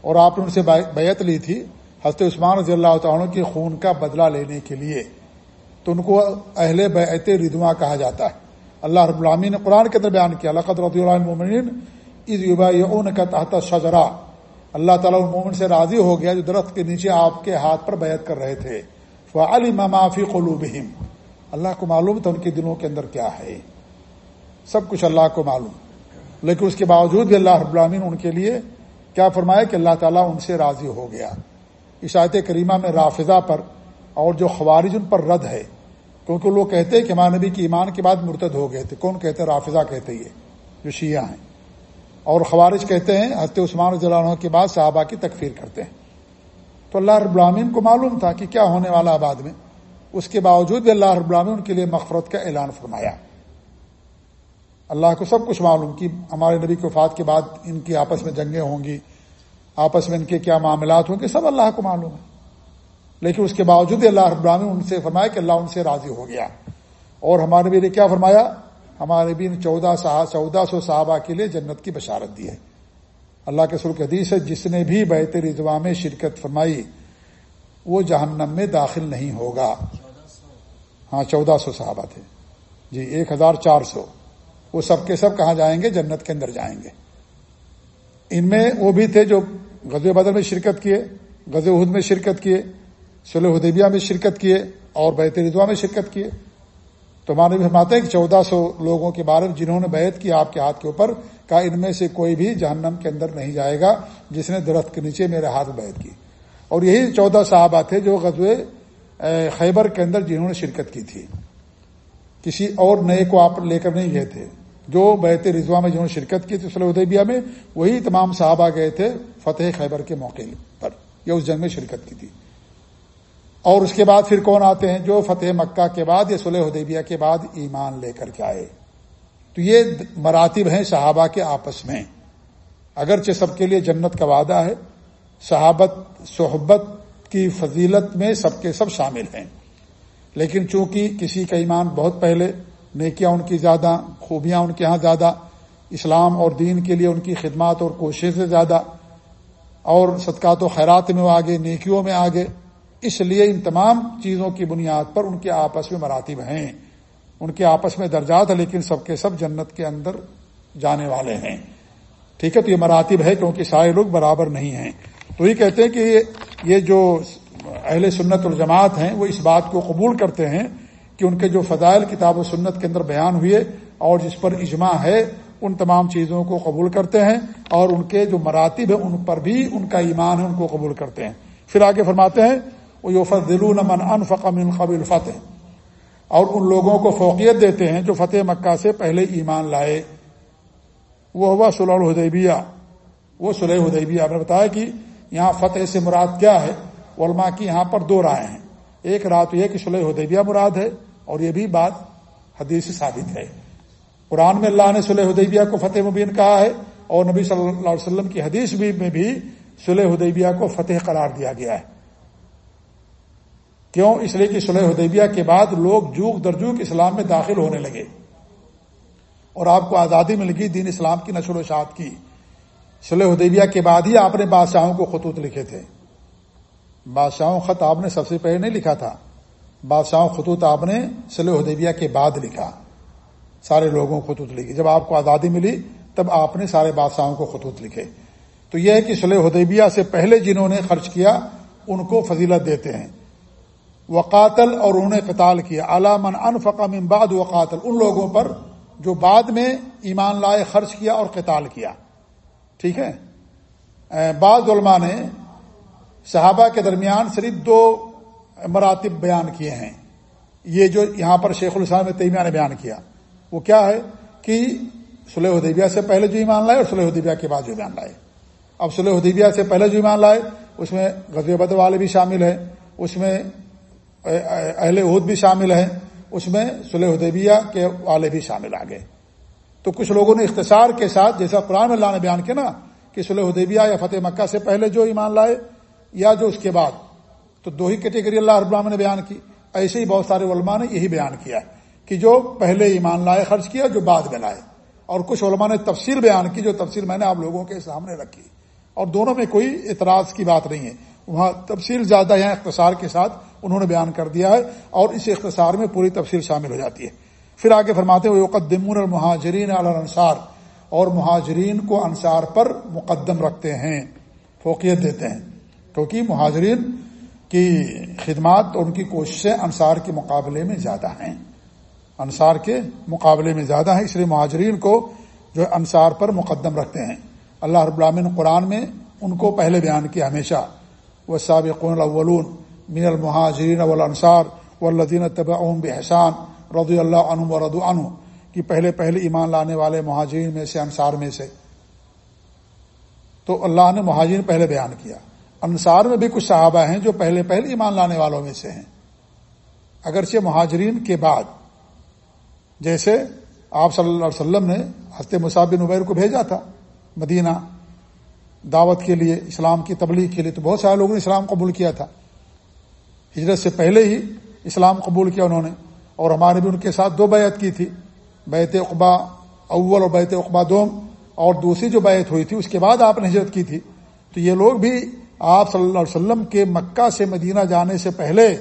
اور آپ نے ان سے بیعت لی تھی حضرت عثمان رضی اللہ تعالیٰ کے خون کا بدلہ لینے کے لیے۔ تو ان کو اہل بیت ردوا کہا جاتا ہے۔ اللہ رب العامی نے قرآن کے اندر بیان کیا اللہ رضی اللہ کا تحت شجرا اللہ تعالیٰ المومن سے راضی ہو گیا جو درخت کے نیچے آپ کے ہاتھ پر بیعت کر رہے تھے۔ علی معافی قلوبہم۔ اللہ کو معلوم تھا ان کے دلوں کے اندر کیا ہے۔ سب کچھ اللہ کو معلوم۔ لیکن اس کے باوجود بھی اللہ رب العالمین ان کے لیے کیا فرمایا کہ اللہ تعالیٰ ان سے راضی ہو گیا۔ عشاعت کریمہ میں رافضہ پر اور جو خوارج ان پر رد ہے، کیونکہ لوگ کہتے ہیں کہ ماں نبی کی ایمان کے بعد مرتد ہو گئے تھے۔ کون کہتے ہیں؟ رافضہ کہتے یہ، جو شیعہ ہیں۔ اور خوارج کہتے ہیں، حضرت عثمان رضی اللہ عنہ کے بعد صحابہ کی تکفیر کرتے ہیں۔ تو اللہ رب العالمین کو معلوم تھا کہ کیا ہونے والا بعد میں۔ اس کے باوجود بھی اللہ رب العالمین ان کے لیے مغفرت کا اعلان فرمایا۔ اللہ کو سب کچھ معلوم کہ ہمارے نبی کے وفات کے بعد ان کی آپس میں جنگیں ہوں گی، آپس میں ان کے کیا معاملات ہوں گے، سب اللہ کو معلوم ہے۔ لیکن اس کے باوجود اللہ رب العالمین ان سے فرمایا کہ اللہ ان سے راضی ہو گیا۔ اور ہمارے نبی نے کیا فرمایا؟ ہمارے نبی نے چودہ چودہ سو صحابہ کے لیے جنت کی بشارت دی ہے۔ اللہ کے سرخ حدیث ہے، جس نے بھی بیت رضوا میں شرکت فرمائی، وہ جہنم میں داخل نہیں ہوگا۔ ہاں چودہ سو صحابہ تھے۔ جی ایک ہزار چار سو۔ وہ سب کے سب کہاں جائیں گے؟ جنت کے اندر جائیں گے۔ ان میں وہ بھی تھے جو غز بدر میں شرکت کیے غز عہد میں شرکت کیے سلح حدیبیہ میں شرکت کیے اور بیت رضوا میں شرکت کیے۔ تو ہمارے بھی فرماتے ہیں کہ چودہ سو لوگوں کے بارے میں جنہوں نے بیعت کی آپ کے ہاتھ کے اوپر، کہا ان میں سے کوئی بھی جہنم کے اندر نہیں جائے گا جس نے درخت کے نیچے میرے ہاتھ بیعت کی۔ اور یہی چودہ صحابہ تھے جو غزوے خیبر کے اندر جنہوں نے شرکت کی تھی۔ کسی اور نئے کو آپ لے کر نہیں گئے تھے۔ جو بیت رضوا میں جنہوں نے شرکت کی تھی صلی ادیبیہ میں، وہی تمام صحابہ گئے تھے فتح خیبر کے موقع پر۔ یا اس جنگ میں شرکت کی تھی۔ اور اس کے بعد پھر کون آتے ہیں جو فتح مکہ کے بعد یا صلح حدیبیہ کے بعد ایمان لے کر کے آئے؟ تو یہ مراتب ہیں صحابہ کے آپس میں۔ اگرچہ سب کے لیے جنت کا وعدہ ہے، صحابت، صحبت کی فضیلت میں سب کے سب شامل ہیں۔ لیکن چونکہ کسی کا ایمان بہت پہلے، نیکیاں ان کی زیادہ، خوبیاں ان کے ہاں زیادہ، اسلام اور دین کے لیے ان کی خدمات اور کوشش سے زیادہ، اور صدقات و خیرات میں وہ آگے، نیکیوں میں آگے اس لیے ان تمام چیزوں کی بنیاد پر ان کے آپس میں مراتب ہیں۔ ان کے آپس میں درجات ہیں، لیکن سب کے سب جنت کے اندر جانے والے ہیں۔ ٹھیک ہے، تو یہ مراتب ہے کیونکہ سارے لوگ برابر نہیں ہیں۔ تو یہ کہتے ہیں کہ یہ جو اہل سنت الجماعت ہیں، وہ اس بات کو قبول کرتے ہیں کہ ان کے جو فضائل کتاب و سنت کے اندر بیان ہوئے اور جس پر اجماع ہے، ان تمام چیزوں کو قبول کرتے ہیں اور ان کے جو مراتب ہیں، ان پر بھی ان کا ایمان ہے، ان کو قبول کرتے ہیں۔ پھر آگے فرماتے ہیں وہ یوف دل من ان قبل فتح۔ اور ان لوگوں کو فوقیت دیتے ہیں جو فتح مکہ سے پہلے ایمان لائے۔ وہ ہوا سلح الحدیبیہ۔ وہ سلح حدیبیہ آپ نے بتایا کہ یہاں فتح سے مراد کیا ہے؟ علماء کی یہاں پر دو رائے ہیں۔ ایک رات یہ کہ سلح حدیبیہ مراد ہے اور یہ بھی بات حدیث سے ثابت ہے۔ قرآن میں اللہ نے سلح حدیبیہ کو فتح مبین کہا ہے اور نبی صلی اللہ علیہ وسلم کی حدیث بھی میں بھی سلح حدیبیہ کو فتح قرار دیا گیا ہے۔ کیوں؟ اس لیے کہ سلح حدیبیہ کے بعد لوگ جوک درجوک اسلام میں داخل ہونے لگے۔ اور آپ کو آزادی مل گئی، دین اسلام کی نشر و شاعت کی۔ سلح حدیبیہ کے بعد ہی آپ نے بادشاہوں کو خطوط لکھے تھے۔ بادشاہوں خط آپ نے سب سے پہلے نہیں لکھا تھا۔ بادشاہوں خطوط آپ نے سلح حدیبیہ کے بعد لکھا۔ سارے لوگوں کو خطوط لکھی جب آپ کو آزادی ملی، تب آپ نے سارے بادشاہوں کو خطوط لکھے۔ تو یہ ہے کہ سلح حدیبیہ سے پہلے جنہوں نے خرچ کیا، ان کو فضیلت دیتے ہیں۔ وقاتل اور انہوں نے قتال کیا۔ علامن من بعد وقاتل۔ ان لوگوں پر جو بعد میں ایمان لائے، خرچ کیا اور قتال کیا۔ ٹھیک ہے؟ بعض علماء نے صحابہ کے درمیان صرف دو مراتب بیان کیے ہیں۔ یہ جو یہاں پر شیخ الاسلام تیمیہ نے بیان کیا، وہ کیا ہے کہ سلح حدیبیہ سے پہلے جو ایمان لائے اور سلح حدیبیہ کے بعد جو ایمان لائے۔ اب سلح حدیبیہ سے پہلے جو ایمان لائے، اس میں غزل بد والے بھی شامل ہیں، اس میں اہل عہد بھی شامل ہیں، اس میں سلح حدیبیہ کے والے بھی شامل آ گئے تو کچھ لوگوں نے اختصار کے ساتھ، جیسا قرآن اللہ نے بیان کیا نا، کہ سلح حدیبیہ یا فتح مکہ سے پہلے جو ایمان لائے یا جو اس کے بعد، تو دو ہی کیٹیگری اللہ رب نے بیان کی۔ ایسے ہی بہت سارے علماء نے یہی بیان کیا کہ جو پہلے ایمان لائے، خرچ کیا، جو بعد میں لائے۔ اور کچھ علماء نے تفصیل بیان کی، جو تفصیل میں نے آپ لوگوں کے سامنے رکھی۔ اور دونوں میں کوئی اعتراض کی بات نہیں ہے۔ وہاں تفصیل زیادہ یہاں اختصار کے ساتھ، انہوں نے بیان کر دیا ہے اور اس اختصار میں پوری تفصیل شامل ہو جاتی ہے۔ پھر آگے فرماتے ہوئے قدمون المہاجرین الانصار اور مہاجرین کو انصار پر مقدم رکھتے ہیں، فوقیت دیتے ہیں۔ کیونکہ مہاجرین کی خدمات اور ان کی کوششیں انصار کے مقابلے میں زیادہ ہیں۔ انصار کے مقابلے میں زیادہ ہیں، اس لیے مہاجرین کو جو انصار پر مقدم رکھتے ہیں۔ اللہ رب العالمین قرآن میں ان کو پہلے بیان کیا ہمیشہ۔ وہ سابقون الاولون من المہاجرین والانصار والذین تبعهم بحسان رضی اللہ عنہ و ردو عنہ کہ پہلے پہلے ایمان لانے والے مہاجرین میں سے، انصار میں سے۔ تو اللہ نے مہاجرین پہلے بیان کیا۔ انصار میں بھی کچھ صحابہ ہیں جو پہلے پہلے ایمان لانے والوں میں سے ہیں۔ اگرچہ مہاجرین کے بعد، جیسے آپ صلی اللہ علیہ وسلم نے ہست بن عبیر کو بھیجا تھا، مدینہ۔ دعوت کے لیے، اسلام کی تبلیغ کے لیے تو بہت سارے لوگوں نے اسلام قبول کیا تھا۔ ہجرت سے پہلے ہی اسلام قبول کیا انہوں نے اور ہمارے بھی ان کے ساتھ دو بیعت کی تھی۔ بیت اقبا اول اور بیت اقبا دوم اور دوسری جو بیعت ہوئی تھی، اس کے بعد آپ نے ہجرت کی تھی۔ تو یہ لوگ بھی آپ صلی اللہ علیہ وسلم کے مکہ سے مدینہ جانے سے پہلے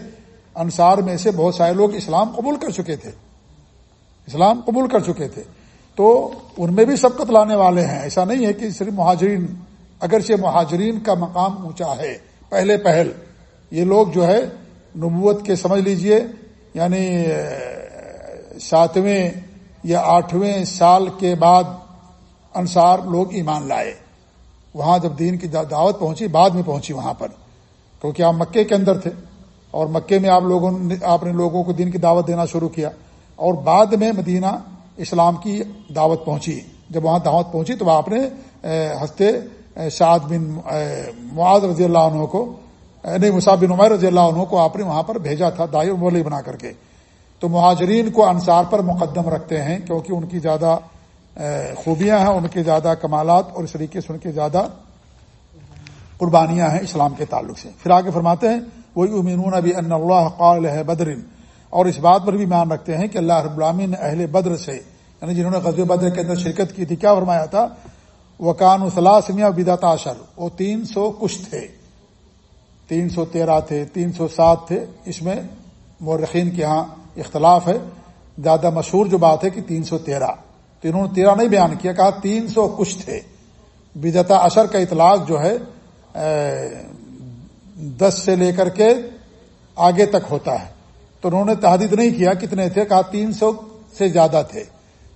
انصار میں سے بہت سارے لوگ اسلام قبول کر چکے تھے۔ اسلام قبول کر چکے تھے۔ تو ان میں بھی سبقت لانے والے ہیں۔ ایسا نہیں ہے کہ صرف مہاجرین اگرچہ مہاجرین کا مقام اونچا ہے، پہلے پہل۔ یہ لوگ جو ہے، نبوت کے سمجھ لیجیے یعنی ساتویں یا آٹھویں سال کے بعد انصار لوگ ایمان لائے۔ وہاں جب دین کی دعوت پہنچی، بعد میں پہنچی وہاں پر۔ کیونکہ آپ مکے کے اندر تھے، اور مکے میں آپ لوگوں نے، آپ نے لوگوں کو دین کی دعوت دینا شروع کیا۔ اور بعد میں مدینہ اسلام کی دعوت پہنچی۔ جب وہاں دعوت پہنچی تو آپ نے ہنستے سعد بن معاذ رضی اللہ عنہ کو نہیں، مصعب بن عمر رضی اللہ عنہ کو آپ نے وہاں پر بھیجا تھا دائی مولی بنا کر کے۔ تو مہاجرین کو انصار پر مقدم رکھتے ہیں کیونکہ ان کی زیادہ خوبیاں ہیں، ان کے زیادہ کمالات اور اس طریقے سے ان کے زیادہ قربانیاں ہیں اسلام کے تعلق سے۔ پھر آگے فرماتے ہیں، وہی امین ابھی ان اللہ قال ہے بدرین اور اس بات پر بھی مان رکھتے ہیں کہ اللہ رب العالمین نے اہل بدر سے یعنی جنہوں نے غزب بدر کے اندر شرکت کی تھی، کیا فرمایا تھا؟ وہ کان وسلاسمیا بدا وہ تین سو کچھ تھے۔ تین سو تیرہ تھے، تین سو سات تھے۔ اس میں مورخین کے ہاں اختلاف ہے۔ زیادہ مشہور جو بات ہے کہ تین سو تیرہ۔ تو انہوں نے تیرہ نہیں بیان کیا، کہا تین سو کچھ تھے۔ بدتا اشر کا اطلاق جو ہے دس سے لے کر کے آگے تک ہوتا ہے۔ تو انہوں نے تحدید نہیں کیا کتنے تھے، کہا تین سو سے زیادہ تھے۔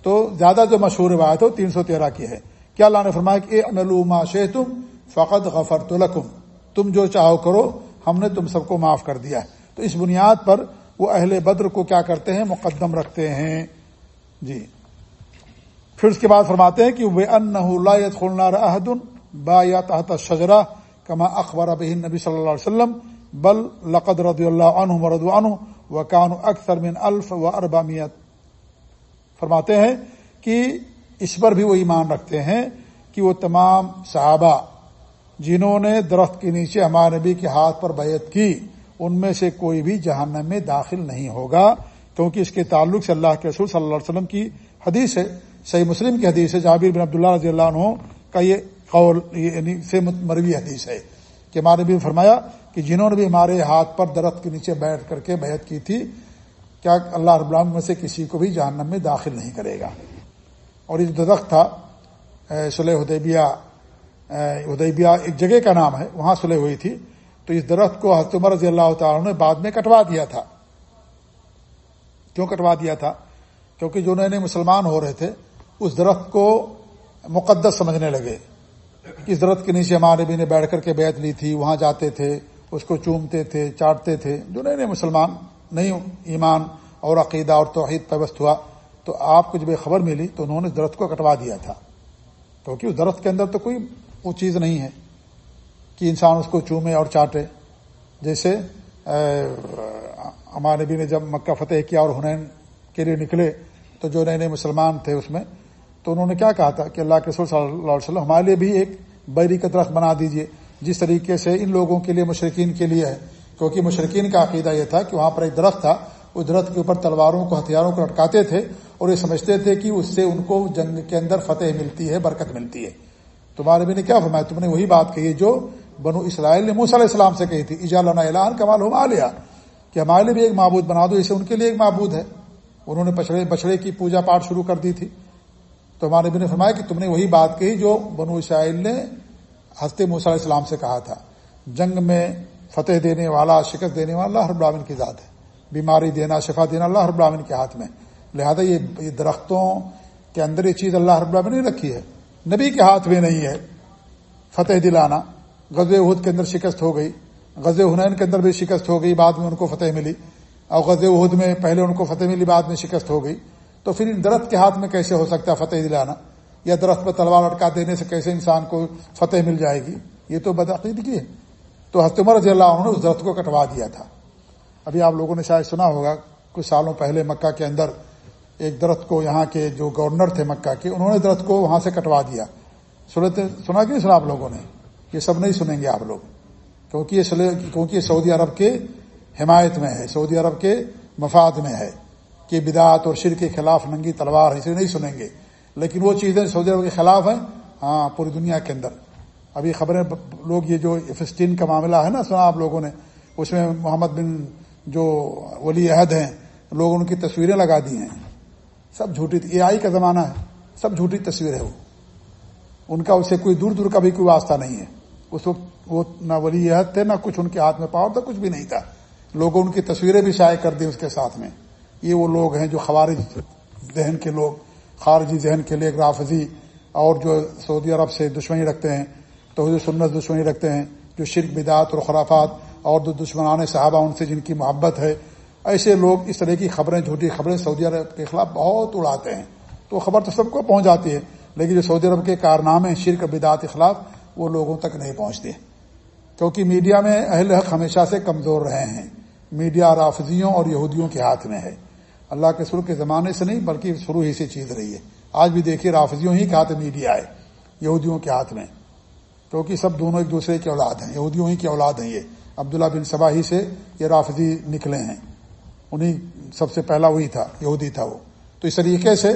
تو زیادہ جو مشہور روایت ہو تین سو تیرہ کی ہے۔ کیا اللہ نے فرمایا کہ اے شہ تم فقط غفر تم جو چاہو کرو، ہم نے تم سب کو معاف کر دیا تو اس بنیاد پر وہ اہل بدر کو کیا کرتے ہیں؟ مقدم رکھتے ہیں۔ جی۔ پھر اس کے بعد فرماتے ہیں کہ وہ ان خلنا رحدن با یا تحت شجرا کما اخبار اب نبی صلی اللہ علیہ وسلم، بل لقد رضی اللہ عنہ مرد عنہ و کان اکثر من الف و اربامیت فرماتے ہیں کہ اس پر بھی وہ ایمان رکھتے ہیں کہ وہ تمام صحابہ جنہوں نے درخت کے نیچے ہمارے نبی کے ہاتھ پر بیعت کی، ان میں سے کوئی بھی جہنم میں داخل نہیں ہوگا۔ کیونکہ اس کے تعلق سے اللہ کے رسول صلی اللہ علیہ وسلم کی حدیث ہے، صحیح مسلم کی حدیث ہے، جابر بن عبداللہ رضی اللہ عنہ کا یہ قول یعنی سے مروی حدیث ہے کہ ہمارے نبی فرمایا کہ جنہوں نے بھی ہمارے ہاتھ پر درخت کے نیچے بیٹھ کر کے بیعت کی تھی، کیا اللہ رب العالمین میں سے کسی کو بھی جہنم میں داخل نہیں کرے گا؟ اور یہ جو درخت تھا سلح ادیبیہ ادیبیہ ایک جگہ کا نام ہے، وہاں سلح ہوئی تھی۔ تو اس درخت کو حضرت عمر رضی اللہ تعالیٰ نے بعد میں کٹوا دیا تھا۔ کیوں کٹوا دیا تھا؟ کیونکہ جو نئے نئے مسلمان ہو رہے تھے، اس درخت کو مقدس سمجھنے لگے۔ اس درخت کے نیچے ہمارے بھی نے بیٹھ کر کے بیعت لی تھی، وہاں جاتے تھے، اس کو چومتے تھے، چاٹتے تھے۔ جو نئے نئے مسلمان نہیں ایمان اور عقیدہ اور توحید پیوست ہوا۔ تو آپ کو جب یہ خبر ملی تو انہوں نے درخت کو کٹوا دیا تھا۔ کیونکہ اس درخت کے اندر تو کوئی وہ چیز نہیں ہے کہ انسان اس کو چومے اور چاٹے۔ جیسے ہمارے نبی نے جب مکہ فتح کیا اور ہنین کے لیے نکلے تو جو نئے نئے مسلمان تھے اس میں، تو انہوں نے کیا کہا تھا کہ اللہ کے رسول صلی اللہ علیہ وسلم ہمارے لیے بھی ایک بیری کا درخت بنا دیجیے۔ جس طریقے سے ان لوگوں کے لیے مشرقین کے لیے ہے۔ کیونکہ مشرقین کا عقیدہ یہ تھا کہ وہاں پر ایک درخت تھا۔ اس درخت کے اوپر تلواروں کو ہتھیاروں کو لٹکاتے تھے اور یہ سمجھتے تھے کہ اس سے ان کو جنگ کے اندر فتح ملتی ہے، برکت ملتی ہے۔ تمہارے بھی نے کیا فرمایا؟ تم نے وہی بات کہی جو بنو اسرائیل نے موسی علیہ السلام سے کہی تھی۔ اجالنا اعلان کمال ہو لیا کہ ہمارے لیے بھی ایک معبود بنا دو، اسے ان کے لیے ایک معبود ہے۔ انہوں نے بچڑے بچڑے کی پوجا پاٹ شروع کر دی تھی۔ تو ہمارے بھی نے فرمایا کہ تم نے وہی بات کہی جو بنو اسرائیل نے ہستے موسی علیہ السلام سے کہا تھا۔ جنگ میں فتح دینے والا، شکست دینے والا اللہ رب العالمین کی ذات ہے۔ بیماری دینا، شفا دینا اللہ رب العالمین کے ہاتھ میں۔ لہذا یہ درختوں کے اندر یہ چیز اللہ رب العالمین نے رکھی ہے۔ نبی کے ہاتھ میں نہیں ہے۔ فتح دلانا۔ غز عہد کے اندر شکست ہو گئی۔ غز ہنین کے اندر بھی شکست ہو گئی، بعد میں ان کو فتح ملی۔ اور غز عہد میں پہلے ان کو فتح ملی، بعد میں شکست ہو گئی۔ تو پھر ان درخت کے ہاتھ میں کیسے ہو سکتا ہے فتح دلانا؟ یا درخت پہ تلوار لٹکا دینے سے کیسے انسان کو فتح مل جائے گی؟ یہ تو بدعقیدگی ہے۔ تو ہفتمر رضی اللہ عنہ نے اس درخت کو کٹوا دیا تھا۔ ابھی آپ لوگوں نے شاید سنا ہوگا، کچھ سالوں پہلے مکہ کے اندر ایک درخت کو یہاں کے جو گورنر تھے مکہ کے، انہوں نے درخت کو وہاں سے کٹوا دیا۔ سنا کہ نہیں سنا آپ لوگوں نے؟ یہ سب نہیں سنیں گے آپ لوگ۔ کیونکہ یہ کیونکہ یہ سعودی عرب کے حمایت میں ہے، سعودی عرب کے مفاد میں ہے کہ بدعت اور شر کے خلاف ننگی تلوار ہے اسے نہیں سنیں گے۔ لیکن وہ چیزیں سعودی عرب کے خلاف ہیں۔ ہاں پوری دنیا کے اندر۔ ابھی خبریں، لوگ یہ جو فسٹین کا معاملہ ہے نا، سنا آپ لوگوں نے، اس میں محمد بن جو ولی عہد ہیں، لوگ ان کی تصویریں لگا دی ہیں۔ سب جھوٹی اے آئی کا زمانہ ہے۔ سب جھوٹی تصویر ہے وہ۔ ان کا اسے کوئی دور دور کا بھی کوئی واسطہ نہیں ہے۔ اس وقت وہ نہ ولی عہد تھے، نہ کچھ ان کے ہاتھ میں پاور تھا، کچھ بھی نہیں تھا۔ لوگوں ان کی تصویریں بھی شائع کر دی اس کے ساتھ میں۔ یہ وہ لوگ ہیں جو خوارج ذہن کے لوگ، خارجی ذہن کے لیے رافضی اور جو سعودی عرب سے دشمنی رکھتے ہیں تو سنت دشمنی رکھتے ہیں، جو شرک بدعت اور خرافات اور جو دشمنان صحابہ ان سے جن کی محبت ہے، ایسے لوگ اس طرح کی خبریں، جھوٹی خبریں سعودی عرب کے خلاف بہت اڑاتے ہیں۔ تو خبر تو سب کو پہنچ جاتی ہے، لیکن جو سعودی عرب کے کارنامے شرک بدعت کے خلاف، وہ لوگوں تک نہیں پہنچتے۔ کیونکہ میڈیا میں اہل حق ہمیشہ سے کمزور رہے ہیں۔ میڈیا رافضیوں اور یہودیوں کے ہاتھ میں ہے۔ اللہ کے شروع کے زمانے سے نہیں، بلکہ شروع ہی سے چیز رہی ہے۔ آج بھی دیکھیے، رافضیوں ہی کے ہاتھ میڈیا ہے۔ یہودیوں کے ہاتھ میں۔ کیونکہ سب دونوں ایک دوسرے کے اولاد ہیں، یہودیوں ہی کی اولاد ہیں یہ۔ عبداللہ بن صبا ہی سے یہ رافضی نکلے ہیں۔ انہیں سب سے پہلا وہی تھا، یہودی تھا وہ۔ تو اس طریقے سے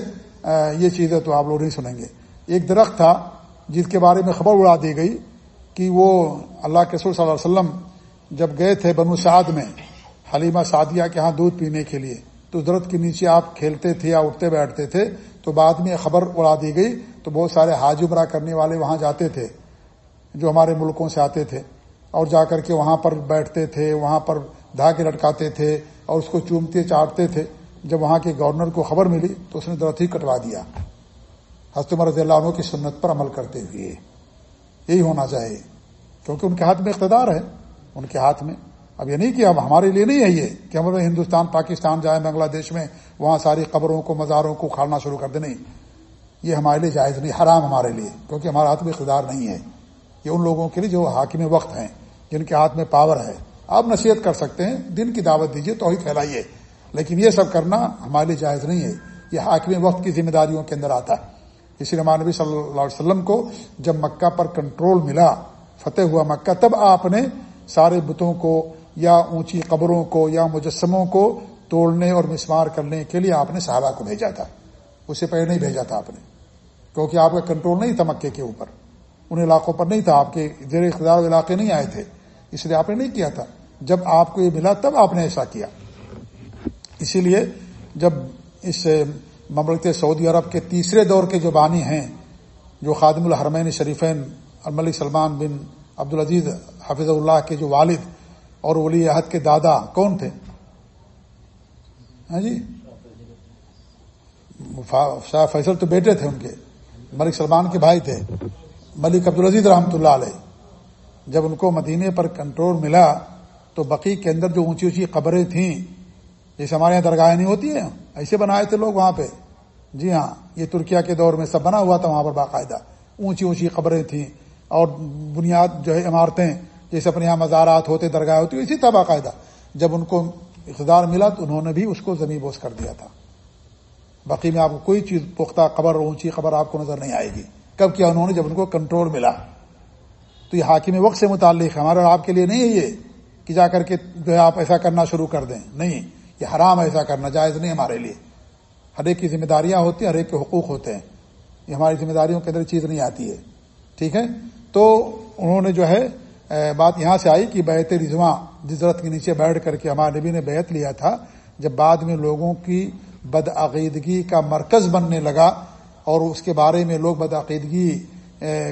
یہ چیزیں تو آپ لوگ نہیں سنیں گے۔ ایک درخت تھا جس کے بارے میں خبر اڑا دی گئی کہ وہ اللہ کے سور صلی اللہ علیہ وسلم جب گئے تھے بنو سعد میں، حلیمہ سعدیہ کے ہاں دودھ پینے کے لیے، تو درخت کے نیچے آپ کھیلتے تھے یا اٹھتے بیٹھتے تھے، تو بعد میں خبر اڑا دی گئی تو بہت سارے حاج عمرہ کرنے والے وہاں جاتے تھے، جو ہمارے ملکوں سے آتے تھے۔ اور جا کر کے وہاں پر بیٹھتے تھے، وہاں پر دھاگے لٹکاتے تھے اور اس کو چومتے چاٹتے تھے۔ جب وہاں کے گورنر کو خبر ملی تو اس نے درخت ہی کٹوا دیا۔ عمر رضی اللہ عنہ کی سنت پر عمل کرتے ہوئے یہی ہونا چاہیے، کیونکہ ان کے ہاتھ میں اقتدار ہے۔ ان کے ہاتھ میں۔ اب یہ نہیں کہ اب ہمارے لیے نہیں ہے یہ کہ ہم ہندوستان، پاکستان جائیں، بنگلہ دیش میں وہاں ساری قبروں کو، مزاروں کو کھاڑنا شروع کر دیں۔ نہیں، یہ ہمارے لیے جائز نہیں، حرام ہمارے لیے، کیونکہ ہمارے ہاتھ میں اقتدار نہیں ہے۔ یہ ان لوگوں کے لیے جو حاکم وقت ہیں، جن کے ہاتھ میں پاور ہے۔ آپ نصیحت کر سکتے ہیں، دن کی دعوت دیجیے تو ہی پھیلائیے۔ لیکن یہ سب کرنا ہمارے لیے جائز نہیں ہے۔ یہ حاکم وقت کی ذمہ داریوں کے اندر آتا ہے۔ اسی نبی صلی اللہ علیہ وسلم کو جب مکہ پر کنٹرول ملا، فتح ہوا مکہ، تب آپ نے سارے بتوں کو یا اونچی قبروں کو یا مجسموں کو توڑنے اور مسمار کرنے کے لیے آپ نے صحابہ کو بھیجا تھا۔ اسے پہلے نہیں بھیجا تھا آپ نے، کیونکہ آپ کا کنٹرول نہیں تھا مکے کے اوپر۔ ان علاقوں پر نہیں تھا، آپ کے زیر اقتدار علاقے نہیں آئے تھے، اس لیے آپ نے نہیں کیا تھا۔ جب آپ کو یہ ملا، تب آپ نے ایسا کیا۔ اسی لیے جب اس مملکت سعودی عرب کے تیسرے دور کے جو بانی ہیں، جو خادم الحرمین شریفین الملک سلمان بن عبدالعزیز حافظ اللہ کے جو والد اور ولی عہد کے دادا کون تھے؟ ہاں جی؟ شاہ فیصل تو بیٹے تھے ان کے، ملک سلمان کے بھائی تھے۔ ملک عبدالعزیز رحمۃ اللہ علیہ، جب ان کو مدینے پر کنٹرول ملا تو بقی کے اندر جو اونچی اونچی قبریں تھیں، جیسے ہمارے یہاں درگاہیں نہیں ہوتی ہیں، ایسے بنائے تھے لوگ وہاں پہ۔ جی ہاں یہ ترکیا کے دور میں سب بنا ہوا تھا وہاں پر باقاعدہ۔ اونچی اونچی قبریں تھیں اور بنیاد جو ہے عمارتیں، جیسے اپنے یہاں مزارات ہوتے درگاہ ہوتی، اسی تھا باقاعدہ۔ جب ان کو اقتدار ملا تو انہوں نے بھی اس کو زمین بوس کر دیا تھا۔ باقی میں آپ کو کوئی چیز، پختہ قبر اونچی قبر آپ کو نظر نہیں آئے گی۔ کب کیا انہوں نے جب ان کو کنٹرول ملا۔ تو یہ حاکم وقت سے متعلق ہے۔ ہمارے آپ کے لیے نہیں ہے یہ کہ جا کر کے جو ہے آپ ایسا کرنا شروع کر دیں۔ نہیں، یہ حرام ایسا کرنا، جائز نہیں ہمارے لیے۔ ہر ایک کی ذمہ داریاں ہوتی ہیں، ہر ایک کے حقوق ہوتے ہیں۔ یہ ہماری ذمہ داریوں کے اندر چیز نہیں آتی ہے۔ ٹھیک ہے؟ تو انہوں نے جو ہے بات یہاں سے آئی کہ بیت رضواں، جزرت کے نیچے بیٹھ کر کے ہمارے نبی نے بیت لیا تھا۔ جب بعد میں لوگوں کی بدعقیدگی کا مرکز بننے لگا اور اس کے بارے میں لوگ بدعقیدگی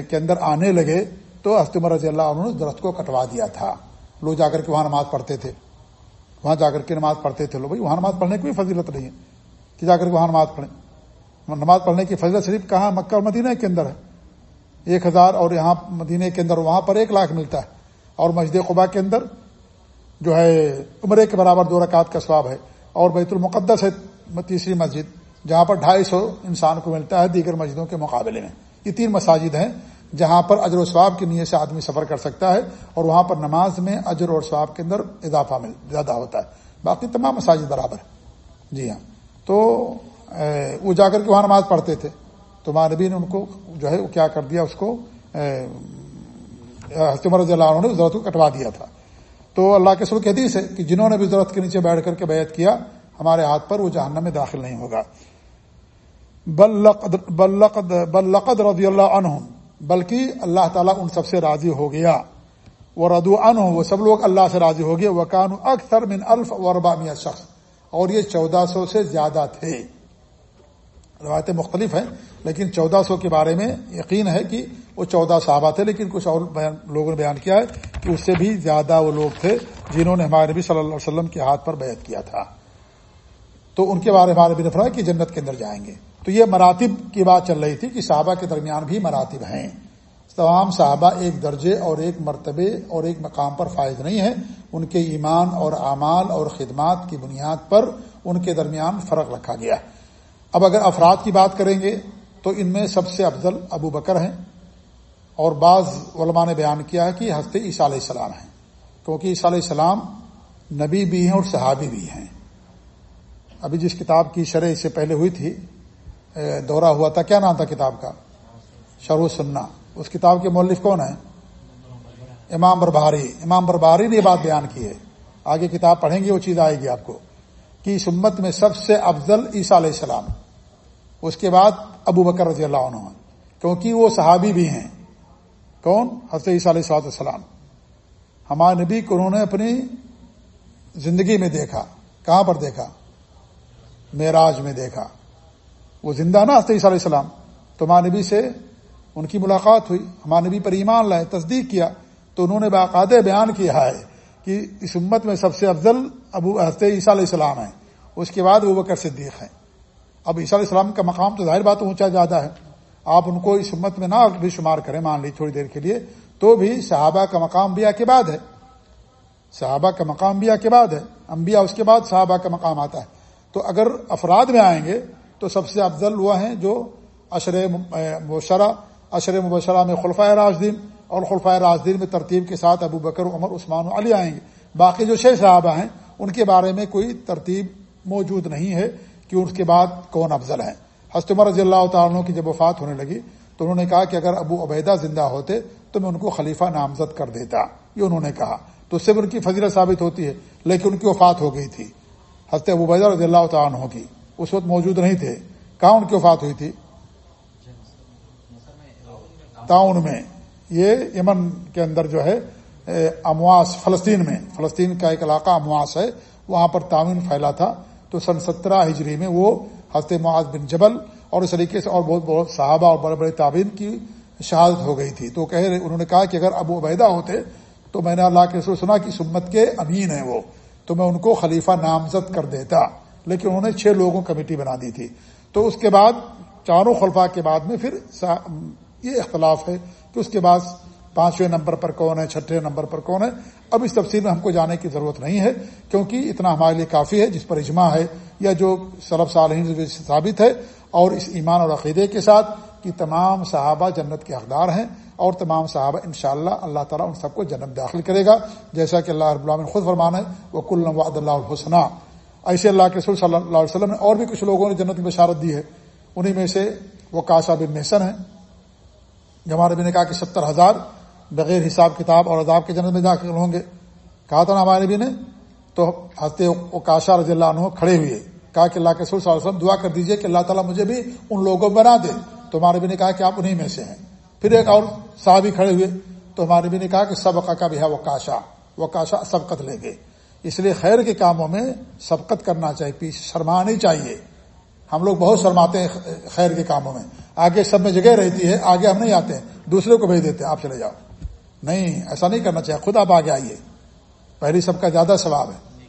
کے اندر آنے لگے تو استمر رضی اللہ عنہ نے درخت کو کٹوا دیا تھا۔ لوگ جا کر کے وہاں نماز پڑھتے تھے۔ وہاں جا کر کے نماز پڑھتے تھے۔ لوگ بھائی، وہاں نماز پڑھنے کی بھی فضیلت نہیں ہے۔ کہ جا کر کے وہاں نماز پڑھیں۔ نماز پڑھنے کی فضیلت شریف کہاں؟ مکہ اور مدینہ کے اندر ہے۔ ایک ہزار اور یہاں مدینہ کے اندر وہاں پر ایک لاکھ ملتا ہے۔ اور مسجد قبا کے اندر جو ہے، عمرے کے برابر دو رکعت کا سواب ہے۔ اور بیت المقدس ہے تیسری مسجد۔ جہاں پر ڈھائی سو انسان کو ملتا ہے دیگر مسجدوں کے مقابلے میں۔ یہ تین مساجد ہیں جہاں پر اجر و ثواب کی نیت سے آدمی سفر کر سکتا ہے اور وہاں پر نماز میں اجر اور ثواب کے اندر اضافہ مل زیادہ ہوتا ہے۔ باقی تمام مساجد برابر جی ہاں۔ تو وہ جا کر کے وہاں نماز پڑھتے تھے۔ تو ماں نبی نے ان کو جو ہے وہ کیا کر دیا، اس کو حسمر رضی اللہ عنہ نے ضرورت کو کٹوا دیا تھا۔ تو اللہ کے سر حدیث ہے کہ جنہوں نے بھی ضرورت کے نیچے بیٹھ کر کے بیعت کیا، ہمارے ہاتھ پر وہ جہنم میں داخل نہیں ہوگا۔ بلقد بلقد رضی اللہ عنہ بلکہ اللہ تعالیٰ ان سب سے راضی ہو گیا۔ وہ ردو ان وہ سب لوگ اللہ سے راضی ہو گئے۔ وہ کان اکثر من الف وربا میاں شخص، اور یہ چودہ سو سے زیادہ تھے۔ روایتیں مختلف ہیں، لیکن چودہ سو کے بارے میں یقین ہے کہ وہ چودہ صحابہ تھے، لیکن کچھ اور لوگوں نے بیان کیا ہے کہ اس سے بھی زیادہ وہ لوگ تھے جنہوں نے ہمارے نبی صلی اللہ علیہ وسلم کے ہاتھ پر بیعت کیا تھا۔ تو ان کے بارے میں ہمارے نبی نے فرمایا کہ جنت کے اندر جائیں گے۔ تو یہ مراتب کی بات چل رہی تھی کہ صحابہ کے درمیان بھی مراتب ہیں۔ تمام صحابہ ایک درجے اور ایک مرتبے اور ایک مقام پر فائز نہیں ہیں۔ ان کے ایمان اور اعمال اور خدمات کی بنیاد پر ان کے درمیان فرق رکھا گیا۔ اب اگر افراد کی بات کریں گے تو ان میں سب سے افضل ابو بکر ہیں۔ اور بعض علماء نے بیان کیا ہے کہ ہنستے عیسیٰ علیہ السلام ہیں۔ کیونکہ عیسیٰ علیہ السلام نبی بھی ہیں اور صحابی بھی ہیں۔ ابھی جس کتاب کی شرح اس سے پہلے ہوئی تھی دورہ ہوا تھا، کیا نام تھا کتاب کا؟ شروع سننا اس کتاب کے مولف کون ہیں؟ امام بربہاری۔ امام بربہاری نے یہ بات بیان کی ہے۔ آگے کتاب پڑھیں گے، وہ چیز آئے گی آپ کو۔ کہ اس امت میں سب سے افضل عیسیٰ علیہ السلام۔ اس کے بعد ابو بکر رضی اللہ عنہ کیونکہ وہ صحابی بھی ہیں۔ کون؟ حضرت عیسیٰ علیہ السلط السلام ہمارے نبی کو انہوں نے اپنی زندگی میں دیکھا۔ کہاں پر دیکھا؟ معراج میں دیکھا۔ وہ زندہ نا حضرت عیسیٰ علیہ السلام۔ تو ہمارے نبی سے ان کی ملاقات ہوئی، ہمارے نبی پر ایمان لائے، تصدیق کیا، تو انہوں نے باقاعدہ بیان کیا ہے کہ اس امت میں سب سے افضل ابو حضرت عیسیٰ علیہ السلام ہیں۔ اس کے بعد وہ بکر صدیق ہیں۔ اب عیسیٰ علیہ السلام کا مقام تو ظاہر بات اونچا زیادہ ہے۔ آپ ان کو اس امت میں نہ بھی شمار کریں، مان لی تھوڑی دیر کے لیے۔ تو بھی صحابہ کا مقام بیا کے بعد ہے۔ صحابہ کا مقام بیا کے بعد ہے۔ انبیاء اس کے بعد صحابہ کا مقام آتا ہے۔ تو اگر افراد میں آئیں گے تو سب سے افضل وہ ہیں جو اشر مبشرہ اشر مبشرہ میں خلفۂ راجدین اور خلفۂ راجدین میں ترتیب کے ساتھ ابو بکر، عمر، عثمان علی آئیں گے۔ باقی جو چھ صحابہ ہیں، ان کے بارے میں کوئی ترتیب موجود نہیں ہے کہ اس کے بعد کون افضل ہیں۔ عمر رضی اللہ تعالیٰ کی جب وفات ہونے لگی تو انہوں نے کہا کہ اگر ابو عبیدہ زندہ ہوتے تو میں ان کو خلیفہ نامزد کر دیتا، یہ انہوں نے کہا۔ تو اس سے بھی ان کی فضیلت ثابت ہوتی ہے، لیکن ان کی وفات ہو گئی تھی۔ حضرت ابو عبیدہ رضی اللہ تعالیٰ کی۔ اس وقت موجود نہیں تھے۔ کہاں ان کی وفات ہوئی تھی۔ تعاون میں۔ یہ یمن کے اندر جو ہے امواس، فلسطین میں۔ فلسطین کا ایک علاقہ امواس ہے۔ وہاں پر تعاون پھیلا تھا۔ تو سن سترہ ہجری میں وہ حضرت معاذ بن جبل اور اس طریقے سے اور بہت بہت صحابہ اور بڑے بڑے تعبین کی شہادت ہو گئی تھی۔ تو کہہ رہے، انہوں نے کہا کہ اگر ابو عبیدہ ہوتے تو میں نے اللہ کے رسول سنا کہ سمت کے امین ہیں وہ۔ تو میں ان کو خلیفہ نامزد کر دیتا۔ لیکن انہوں نے چھ لوگوں کمیٹی بنا دی تھی۔ تو اس کے بعد چاروں خلفاء کے بعد میں پھر یہ اختلاف ہے کہ اس کے بعد پانچویں نمبر پر کون ہے، چھٹے نمبر پر کون ہے۔ اب اس تفصیل میں ہم کو جانے کی ضرورت نہیں ہے، کیونکہ اتنا ہمارے لیے کافی ہے، جس پر اجماع ہے یا جو سلب صالحین ثابت ہے، اور اس ایمان اور عقیدے کے ساتھ کہ تمام صحابہ جنت کے حقدار ہیں اور تمام صحابہ انشاءاللہ اللہ تعالیٰ ان سب کو جنت داخل کرے گا۔ جیسا کہ اللہ رب العالمین خود فرمانا ہے وہ کل نواد اللہ الحسنہ ایسے اللہ کے رسول صلی اللہ علیہ وسلم نے اور بھی کچھ لوگوں نے جنت کی بشارت دی ہے۔ انہیں میں سے وہ کاشا بن محسن ہے جمع نبی نے کہا کہ ستر ہزار بغیر حساب کتاب اور عذاب کے جنت میں داخل ہوں گے۔ کہا تھا نا ہمارے نبی نے، تو حضرت کاشا رضی اللہ عنہ کھڑے ہوئے۔ کہا کہ اللہ کے صلی اللہ علیہ وسلم دعا کر دیجیے کہ اللہ تعالیٰ مجھے بھی ان لوگوں بنا دے۔ تو ہمارے بھی نے کہا کہ آپ انہیں میں سے ہیں۔ پھر ایک اور صحابی کھڑے ہوئے۔ تو ہمارے بھی نے کہا کہ سب کا بھی ہے وہ کاشا وہ کاشا سبقت لیں گے۔ اس لیے خیر کے کاموں میں سبقت کرنا چاہیے، پیچھے شرما نہیں چاہیے۔ ہم لوگ بہت شرماتے ہیں خیر کے کاموں میں۔ آگے سب میں جگہ رہتی ہے، آگے ہم نہیں آتے ہیں دوسرے کو بھیج دیتے ہیں، آپ چلے جاؤ۔ نہیں، ایسا نہیں کرنا چاہیے، خود آپ آگے آئیے۔ پہلی سب کا زیادہ ثواب ہے۔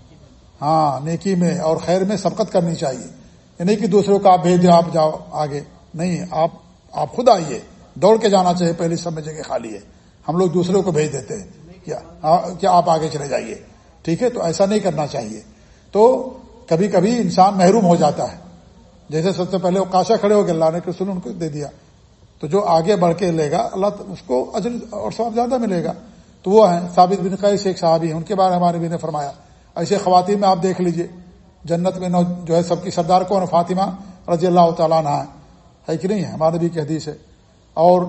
ہاں نیکی میں اور خیر میں سبقت کرنی چاہیے۔ یہ نہیں کہ دوسروں کو آپ بھیج دیں، آپ جاؤ آگے۔ نہیں، آپ آپ خود آئیے۔ دوڑ کے جانا چاہیے، پہلی سب میں جگہ خالی ہے۔ ہم لوگ دوسروں کو بھیج دیتے ہیں۔ کیا؟ ہاں، کیا آپ آگے چلے جائیے؟ ٹھیک ہے؟ تو ایسا نہیں کرنا چاہیے۔ تو کبھی کبھی انسان محروم ہو جاتا ہے۔ جیسے سب سے پہلے وہ کاشا کھڑے ہو گئے، اللہ نے رسول ان کو دے دیا۔ تو جو آگے بڑھ کے لے گا، اللہ اس کو اجر اور سواب زیادہ ملے گا۔ تو وہ ہیں، ثابت بن قیس ایک صحابی ہیں، ان کے بارے میں ہمارے بھی نے فرمایا۔ ایسے خواتین میں آپ دیکھ لیجیے۔ جنت میں نو جو ہے سب کی سردار کون فاطمہ رضی اللہ تعالیٰ عنہ ہے کہ نہیں؟ ہے ہمارے بھی کی حدیث ہے۔ اور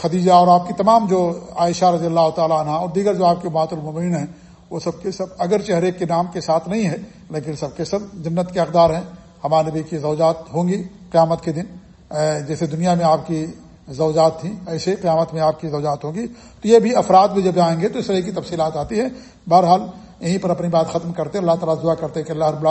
خدیجہ اور آپ کی تمام جو عائشہ رضی اللہ تعالیٰ عنہ اور دیگر جو آپ کے بات المبین ہیں وہ سب کے سب اگر چہرے کے نام کے ساتھ نہیں ہے، لیکن سب کے سب جنت کے اقدار ہیں۔ ہمارے نبی کی زوجات ہوں گی قیامت کے دن۔ جیسے دنیا میں آپ کی زوجات تھیں، ایسے قیامت میں آپ کی زوجات ہوگی تو یہ بھی افراد بھی جب آئیں گے تو اس طرح کی تفصیلات آتی ہیں۔ بہرحال، یہیں پر اپنی بات ختم کرتے اللہ تعالیٰ دعا کرتے کہ اللہ رب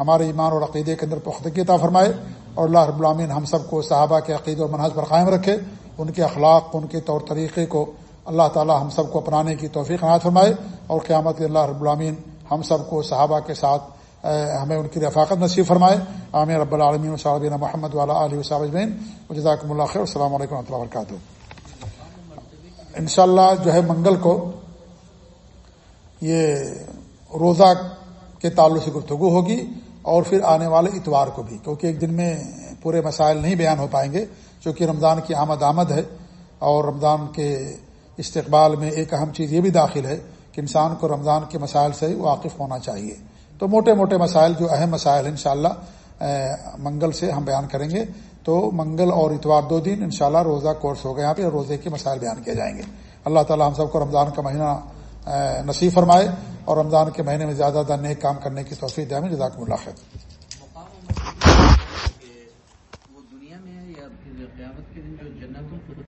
ہمارے ایمان اور عقیدے کے اندر پختگی عطا فرمائے اور اللہ رب العامین ہم سب کو صحابہ کے عقید اور منحص پر قائم رکھے۔ ان کے اخلاق، ان کے طور طریقے کو اللہ تعالیٰ ہم سب کو اپنانے کی توفیق عنایت فرمائے اور قیامت اللہ رب العامین ہم سب کو صحابہ کے ساتھ ہمیں ان کی رفاقت نصیب فرمائے۔ عامر رب العالمین صابین محمد والا علیہ وسابین جزاکم اللہ خیر، السلام علیکم و رحمۃ اللہ وبرکاتہ۔ ان جو ہے منگل کو یہ روزہ کے تعلق سے گفتگو ہوگی اور پھر آنے والے اتوار کو بھی، کیونکہ ایک دن میں پورے مسائل نہیں بیان ہو پائیں گے، چونکہ رمضان کی آمد آمد ہے اور رمضان کے استقبال میں ایک اہم چیز یہ بھی داخل ہے کہ انسان کو رمضان کے مسائل سے واقف ہونا چاہیے۔ تو موٹے موٹے مسائل جو اہم مسائل ہیں انشاءاللہ منگل سے ہم بیان کریں گے۔ تو منگل اور اتوار دو دن انشاءاللہ روزہ کورس ہوگا یہاں پہ روزے کے مسائل بیان کیے جائیں گے۔ اللہ تعالی ہم سب کو رمضان کا مہینہ نصیب فرمائے اور رمضان کے مہینے میں زیادہ تر نیک کام کرنے کی توفیق دیا جزاک اللہ خیر۔